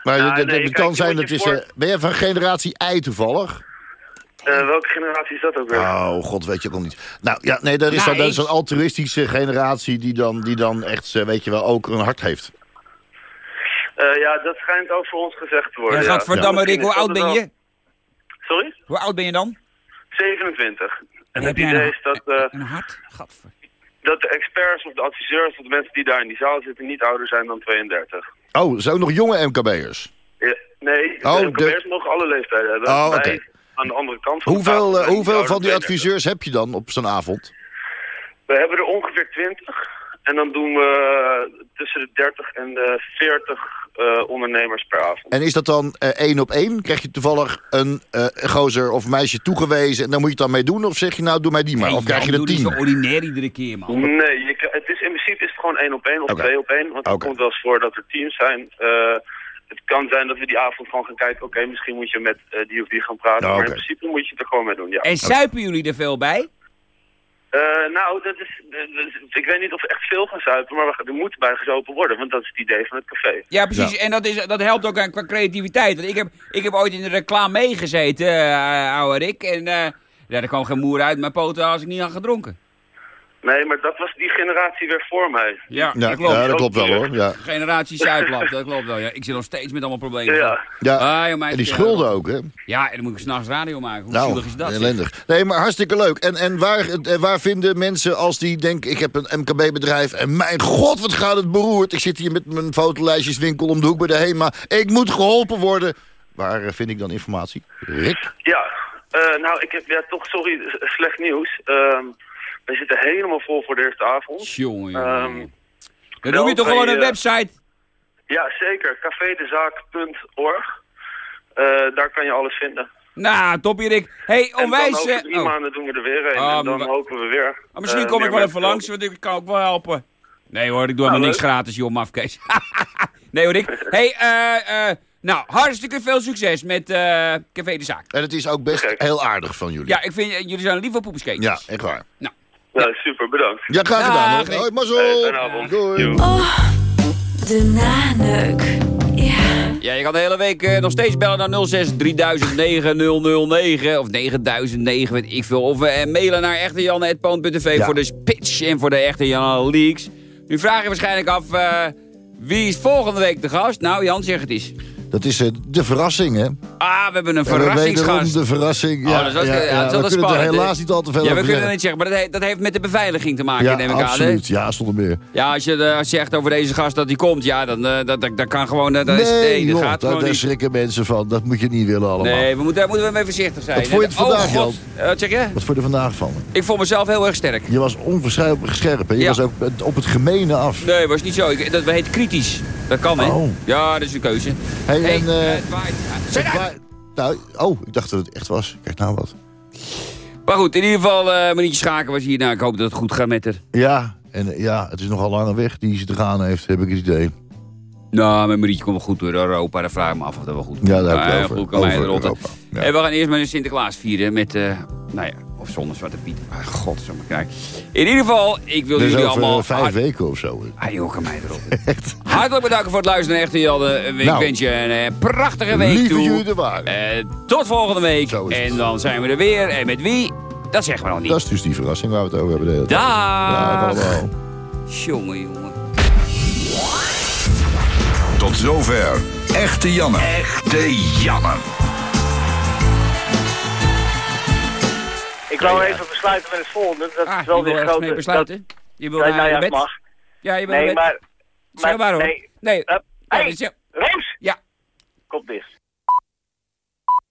Maar Ja, het- nee, kan zijn, dat je is, voor- eh, ben je van generatie I toevallig? Eh, welke generatie is dat ook weer? Oh, god, weet je ook al niet. Nou ja, nee, dat is, Nou, dan, dat is een altruïstische generatie die dan, die dan echt, eh, weet je wel, ook een hart heeft. Eh, ja, dat schijnt ook voor ons gezegd te worden. Ja, ja. gadverdamme Ja, Rick, hoe oud ben je? Sorry? Hoe oud ben je dan? 27. En heb het jij idee een- is dat, eh, Een hart? Gadver. Dat de experts of de adviseurs of de mensen die daar in die zaal zitten niet ouder zijn dan 32. Oh, zijn ook nog jonge MKB'ers? Ja, nee, Oh, de de- MKB'ers mogen alle leeftijden hebben. Oh, aan de andere kant van de Hoeveel, tafel eh, hoeveel van die dan 32. adviseurs heb je dan op zo'n avond? We hebben er ongeveer 20. En dan doen we tussen de 30 en de 40 eh, ondernemers per avond. En is dat dan eh, één op één? Krijg je toevallig een eh, gozer of meisje toegewezen en dan moet je het dan mee doen? Of zeg je nou, doe mij die maar? Hey, of krijg je er doe niet tien? zo ordinair iedere keer, man. Nee, je, het is, in principe is het gewoon één op één of twee op één. Want het komt wel eens voor dat er teams zijn. Eh, het kan zijn dat we die avond gewoon gaan kijken... oké, misschien moet je met eh, die of die gaan praten. Ja, Maar in principe moet je het er gewoon mee doen, ja. En zuipen jullie er veel bij? Eh, nou, dat is, dat is- ik weet niet of we echt veel gaan zuipen... maar we, er moet bij gezopen worden, want dat is het idee van het café. Ja, precies. En dat, is, dat helpt ook aan qua creativiteit. Want ik heb, ik heb ooit in de reclame meegezeten, eh ouwe Rick. En eh ja, er kwam geen moer uit mijn poten als ik niet had gedronken. Nee, maar dat was die generatie weer voor mij. Ja, Ja, dat klopt. ja, dat klopt wel hoor. Ja. Generatie Zuidlap, (laughs) dat klopt wel. Ja. Ik zit nog steeds met allemaal problemen. Ja. Ja. Ah, joh, En die schulden ook, hè? Ja, en dan moet ik s'nachts radio maken. Hoe Nou, zielig is dat? ellendig. Nee, maar hartstikke leuk. En, en waar, eh, waar vinden mensen als die denken... ik heb een MKB-bedrijf en mijn god, wat gaat het beroerd. Ik zit hier met mijn fotolijstjeswinkel om de hoek bij de HEMA. Ik moet geholpen worden. Waar eh, vind ik dan informatie? Rick? Ja, eh, nou, ik heb ja, toch, sorry, (laughs) slecht nieuws. Ehm we zitten helemaal vol voor de eerste avond. Jongen, jongen. Ehm, Dan noem je toch gewoon een eh, website? Ja, zeker. cafedezaak.org. Eh, daar kan je alles vinden. Nou, toppie Rick. hey, En onwijs... dan over eh, drie oh. maanden doen we er weer een. Ah, en dan hopen we weer... Maar misschien kom ik wel even langs, want ik kan ook wel helpen. Nee hoor, ik doe Nou, helemaal niks gratis, joh, mafkees. (laughs) nee hoor, Rick. (laughs) hey, eh, eh, nou, hartstikke veel succes met eh Café de Zaak. En het is ook best heel aardig van jullie. Ja, ik vind, jullie zijn lieve poepesketjes. Ja, echt waar. Nou, Ja, super, bedankt. Ja, graag Dag, gedaan. Hoi, mazzel. Hey. Doei. Joe. De naneuk. Ja. ja, je kan de hele week eh, nog steeds bellen naar 06 3009 009 of 9009, weet ik veel. Of eh, mailen naar echtejanne.poont.tv Ja. voor de pitch en voor de Echte Janne Leaks. Nu vraag je waarschijnlijk af, eh, wie is volgende week de gast? Nou, Jan, zeg het eens. Dat is eh, de verrassing, hè? Ah, we hebben een En we verrassingsgast. de verrassing. Oh, Ja, dat is, ja, dat we kunnen er helaas niet al te veel Ja, we kunnen het niet zeggen, maar dat heeft, dat heeft met de beveiliging te maken, Ja, neem ik aan. hè? absoluut. Ja, zonder meer. Ja, als je, eh, als je zegt over deze gast dat hij komt, ja, dan uh, dat, dat, dat kan gewoon... eh, Dat is, nee, nee, dat joh, gaat daar, gewoon daar niet. schrikken mensen van. Dat moet je niet willen allemaal. Nee, we moeten, daar moeten we mee voorzichtig zijn. Wat vond je het oh, vandaag. Eh, Wat zeg je? Wat vond je er vandaag van? Ik vond mezelf heel erg sterk. Je was onverschillig scherp. Hè? Je was ook op het gemene af. Nee, was niet zo. Ik, dat heet kritisch. Dat kan, hè? Oh. Ja, dat is een keuze. Hey, Hey, en, eh, eh, het waait. Het nou, oh, ik dacht dat het echt was. Kijk nou wat. Maar goed, in ieder geval, eh Marietje Schaken was hier. Nou, ik hoop dat het goed gaat met haar. Ja, en eh, ja, het is nogal lange weg die ze te gaan heeft, heb ik het idee. Nou, met Marietje komt wel goed door Europa. Daar vraag ik me af of dat wel goed Ja, daar heb je Nou, over. goed, kan mij Over de rotte. Europa, ja. En we gaan eerst maar Sinterklaas vieren met, eh, nou ja, of zonder Zwarte Piet. Ah, god, zo maar kijk. In ieder geval, ik wil Dus jullie over allemaal... vijf weken of zo. Ah, joh, kan mij erop. Hartelijk bedankt voor het luisteren naar Echte Janne. Ik Nou. wens je een eh, prachtige week Lieve toe. jullie. Eh, tot volgende week. Zo is het. En dan zijn we er weer. En met wie? Dat zeggen we nog niet. Dat is dus die verrassing waar we het over hebben. de hele Dag. hallo. Jongen, jongen. Tot zover. Echte Janne. Echte Janne. Ik wou even besluiten met het volgende. Dat Ah, is wel weer grote... mee besluiten? Je wil dat, naar nou ja, mag. Ja, je wil Nee, naar bed? maar... Zeg maar hoor. Nee. Nee. Uh, hey, dat! Ja. Kop dicht.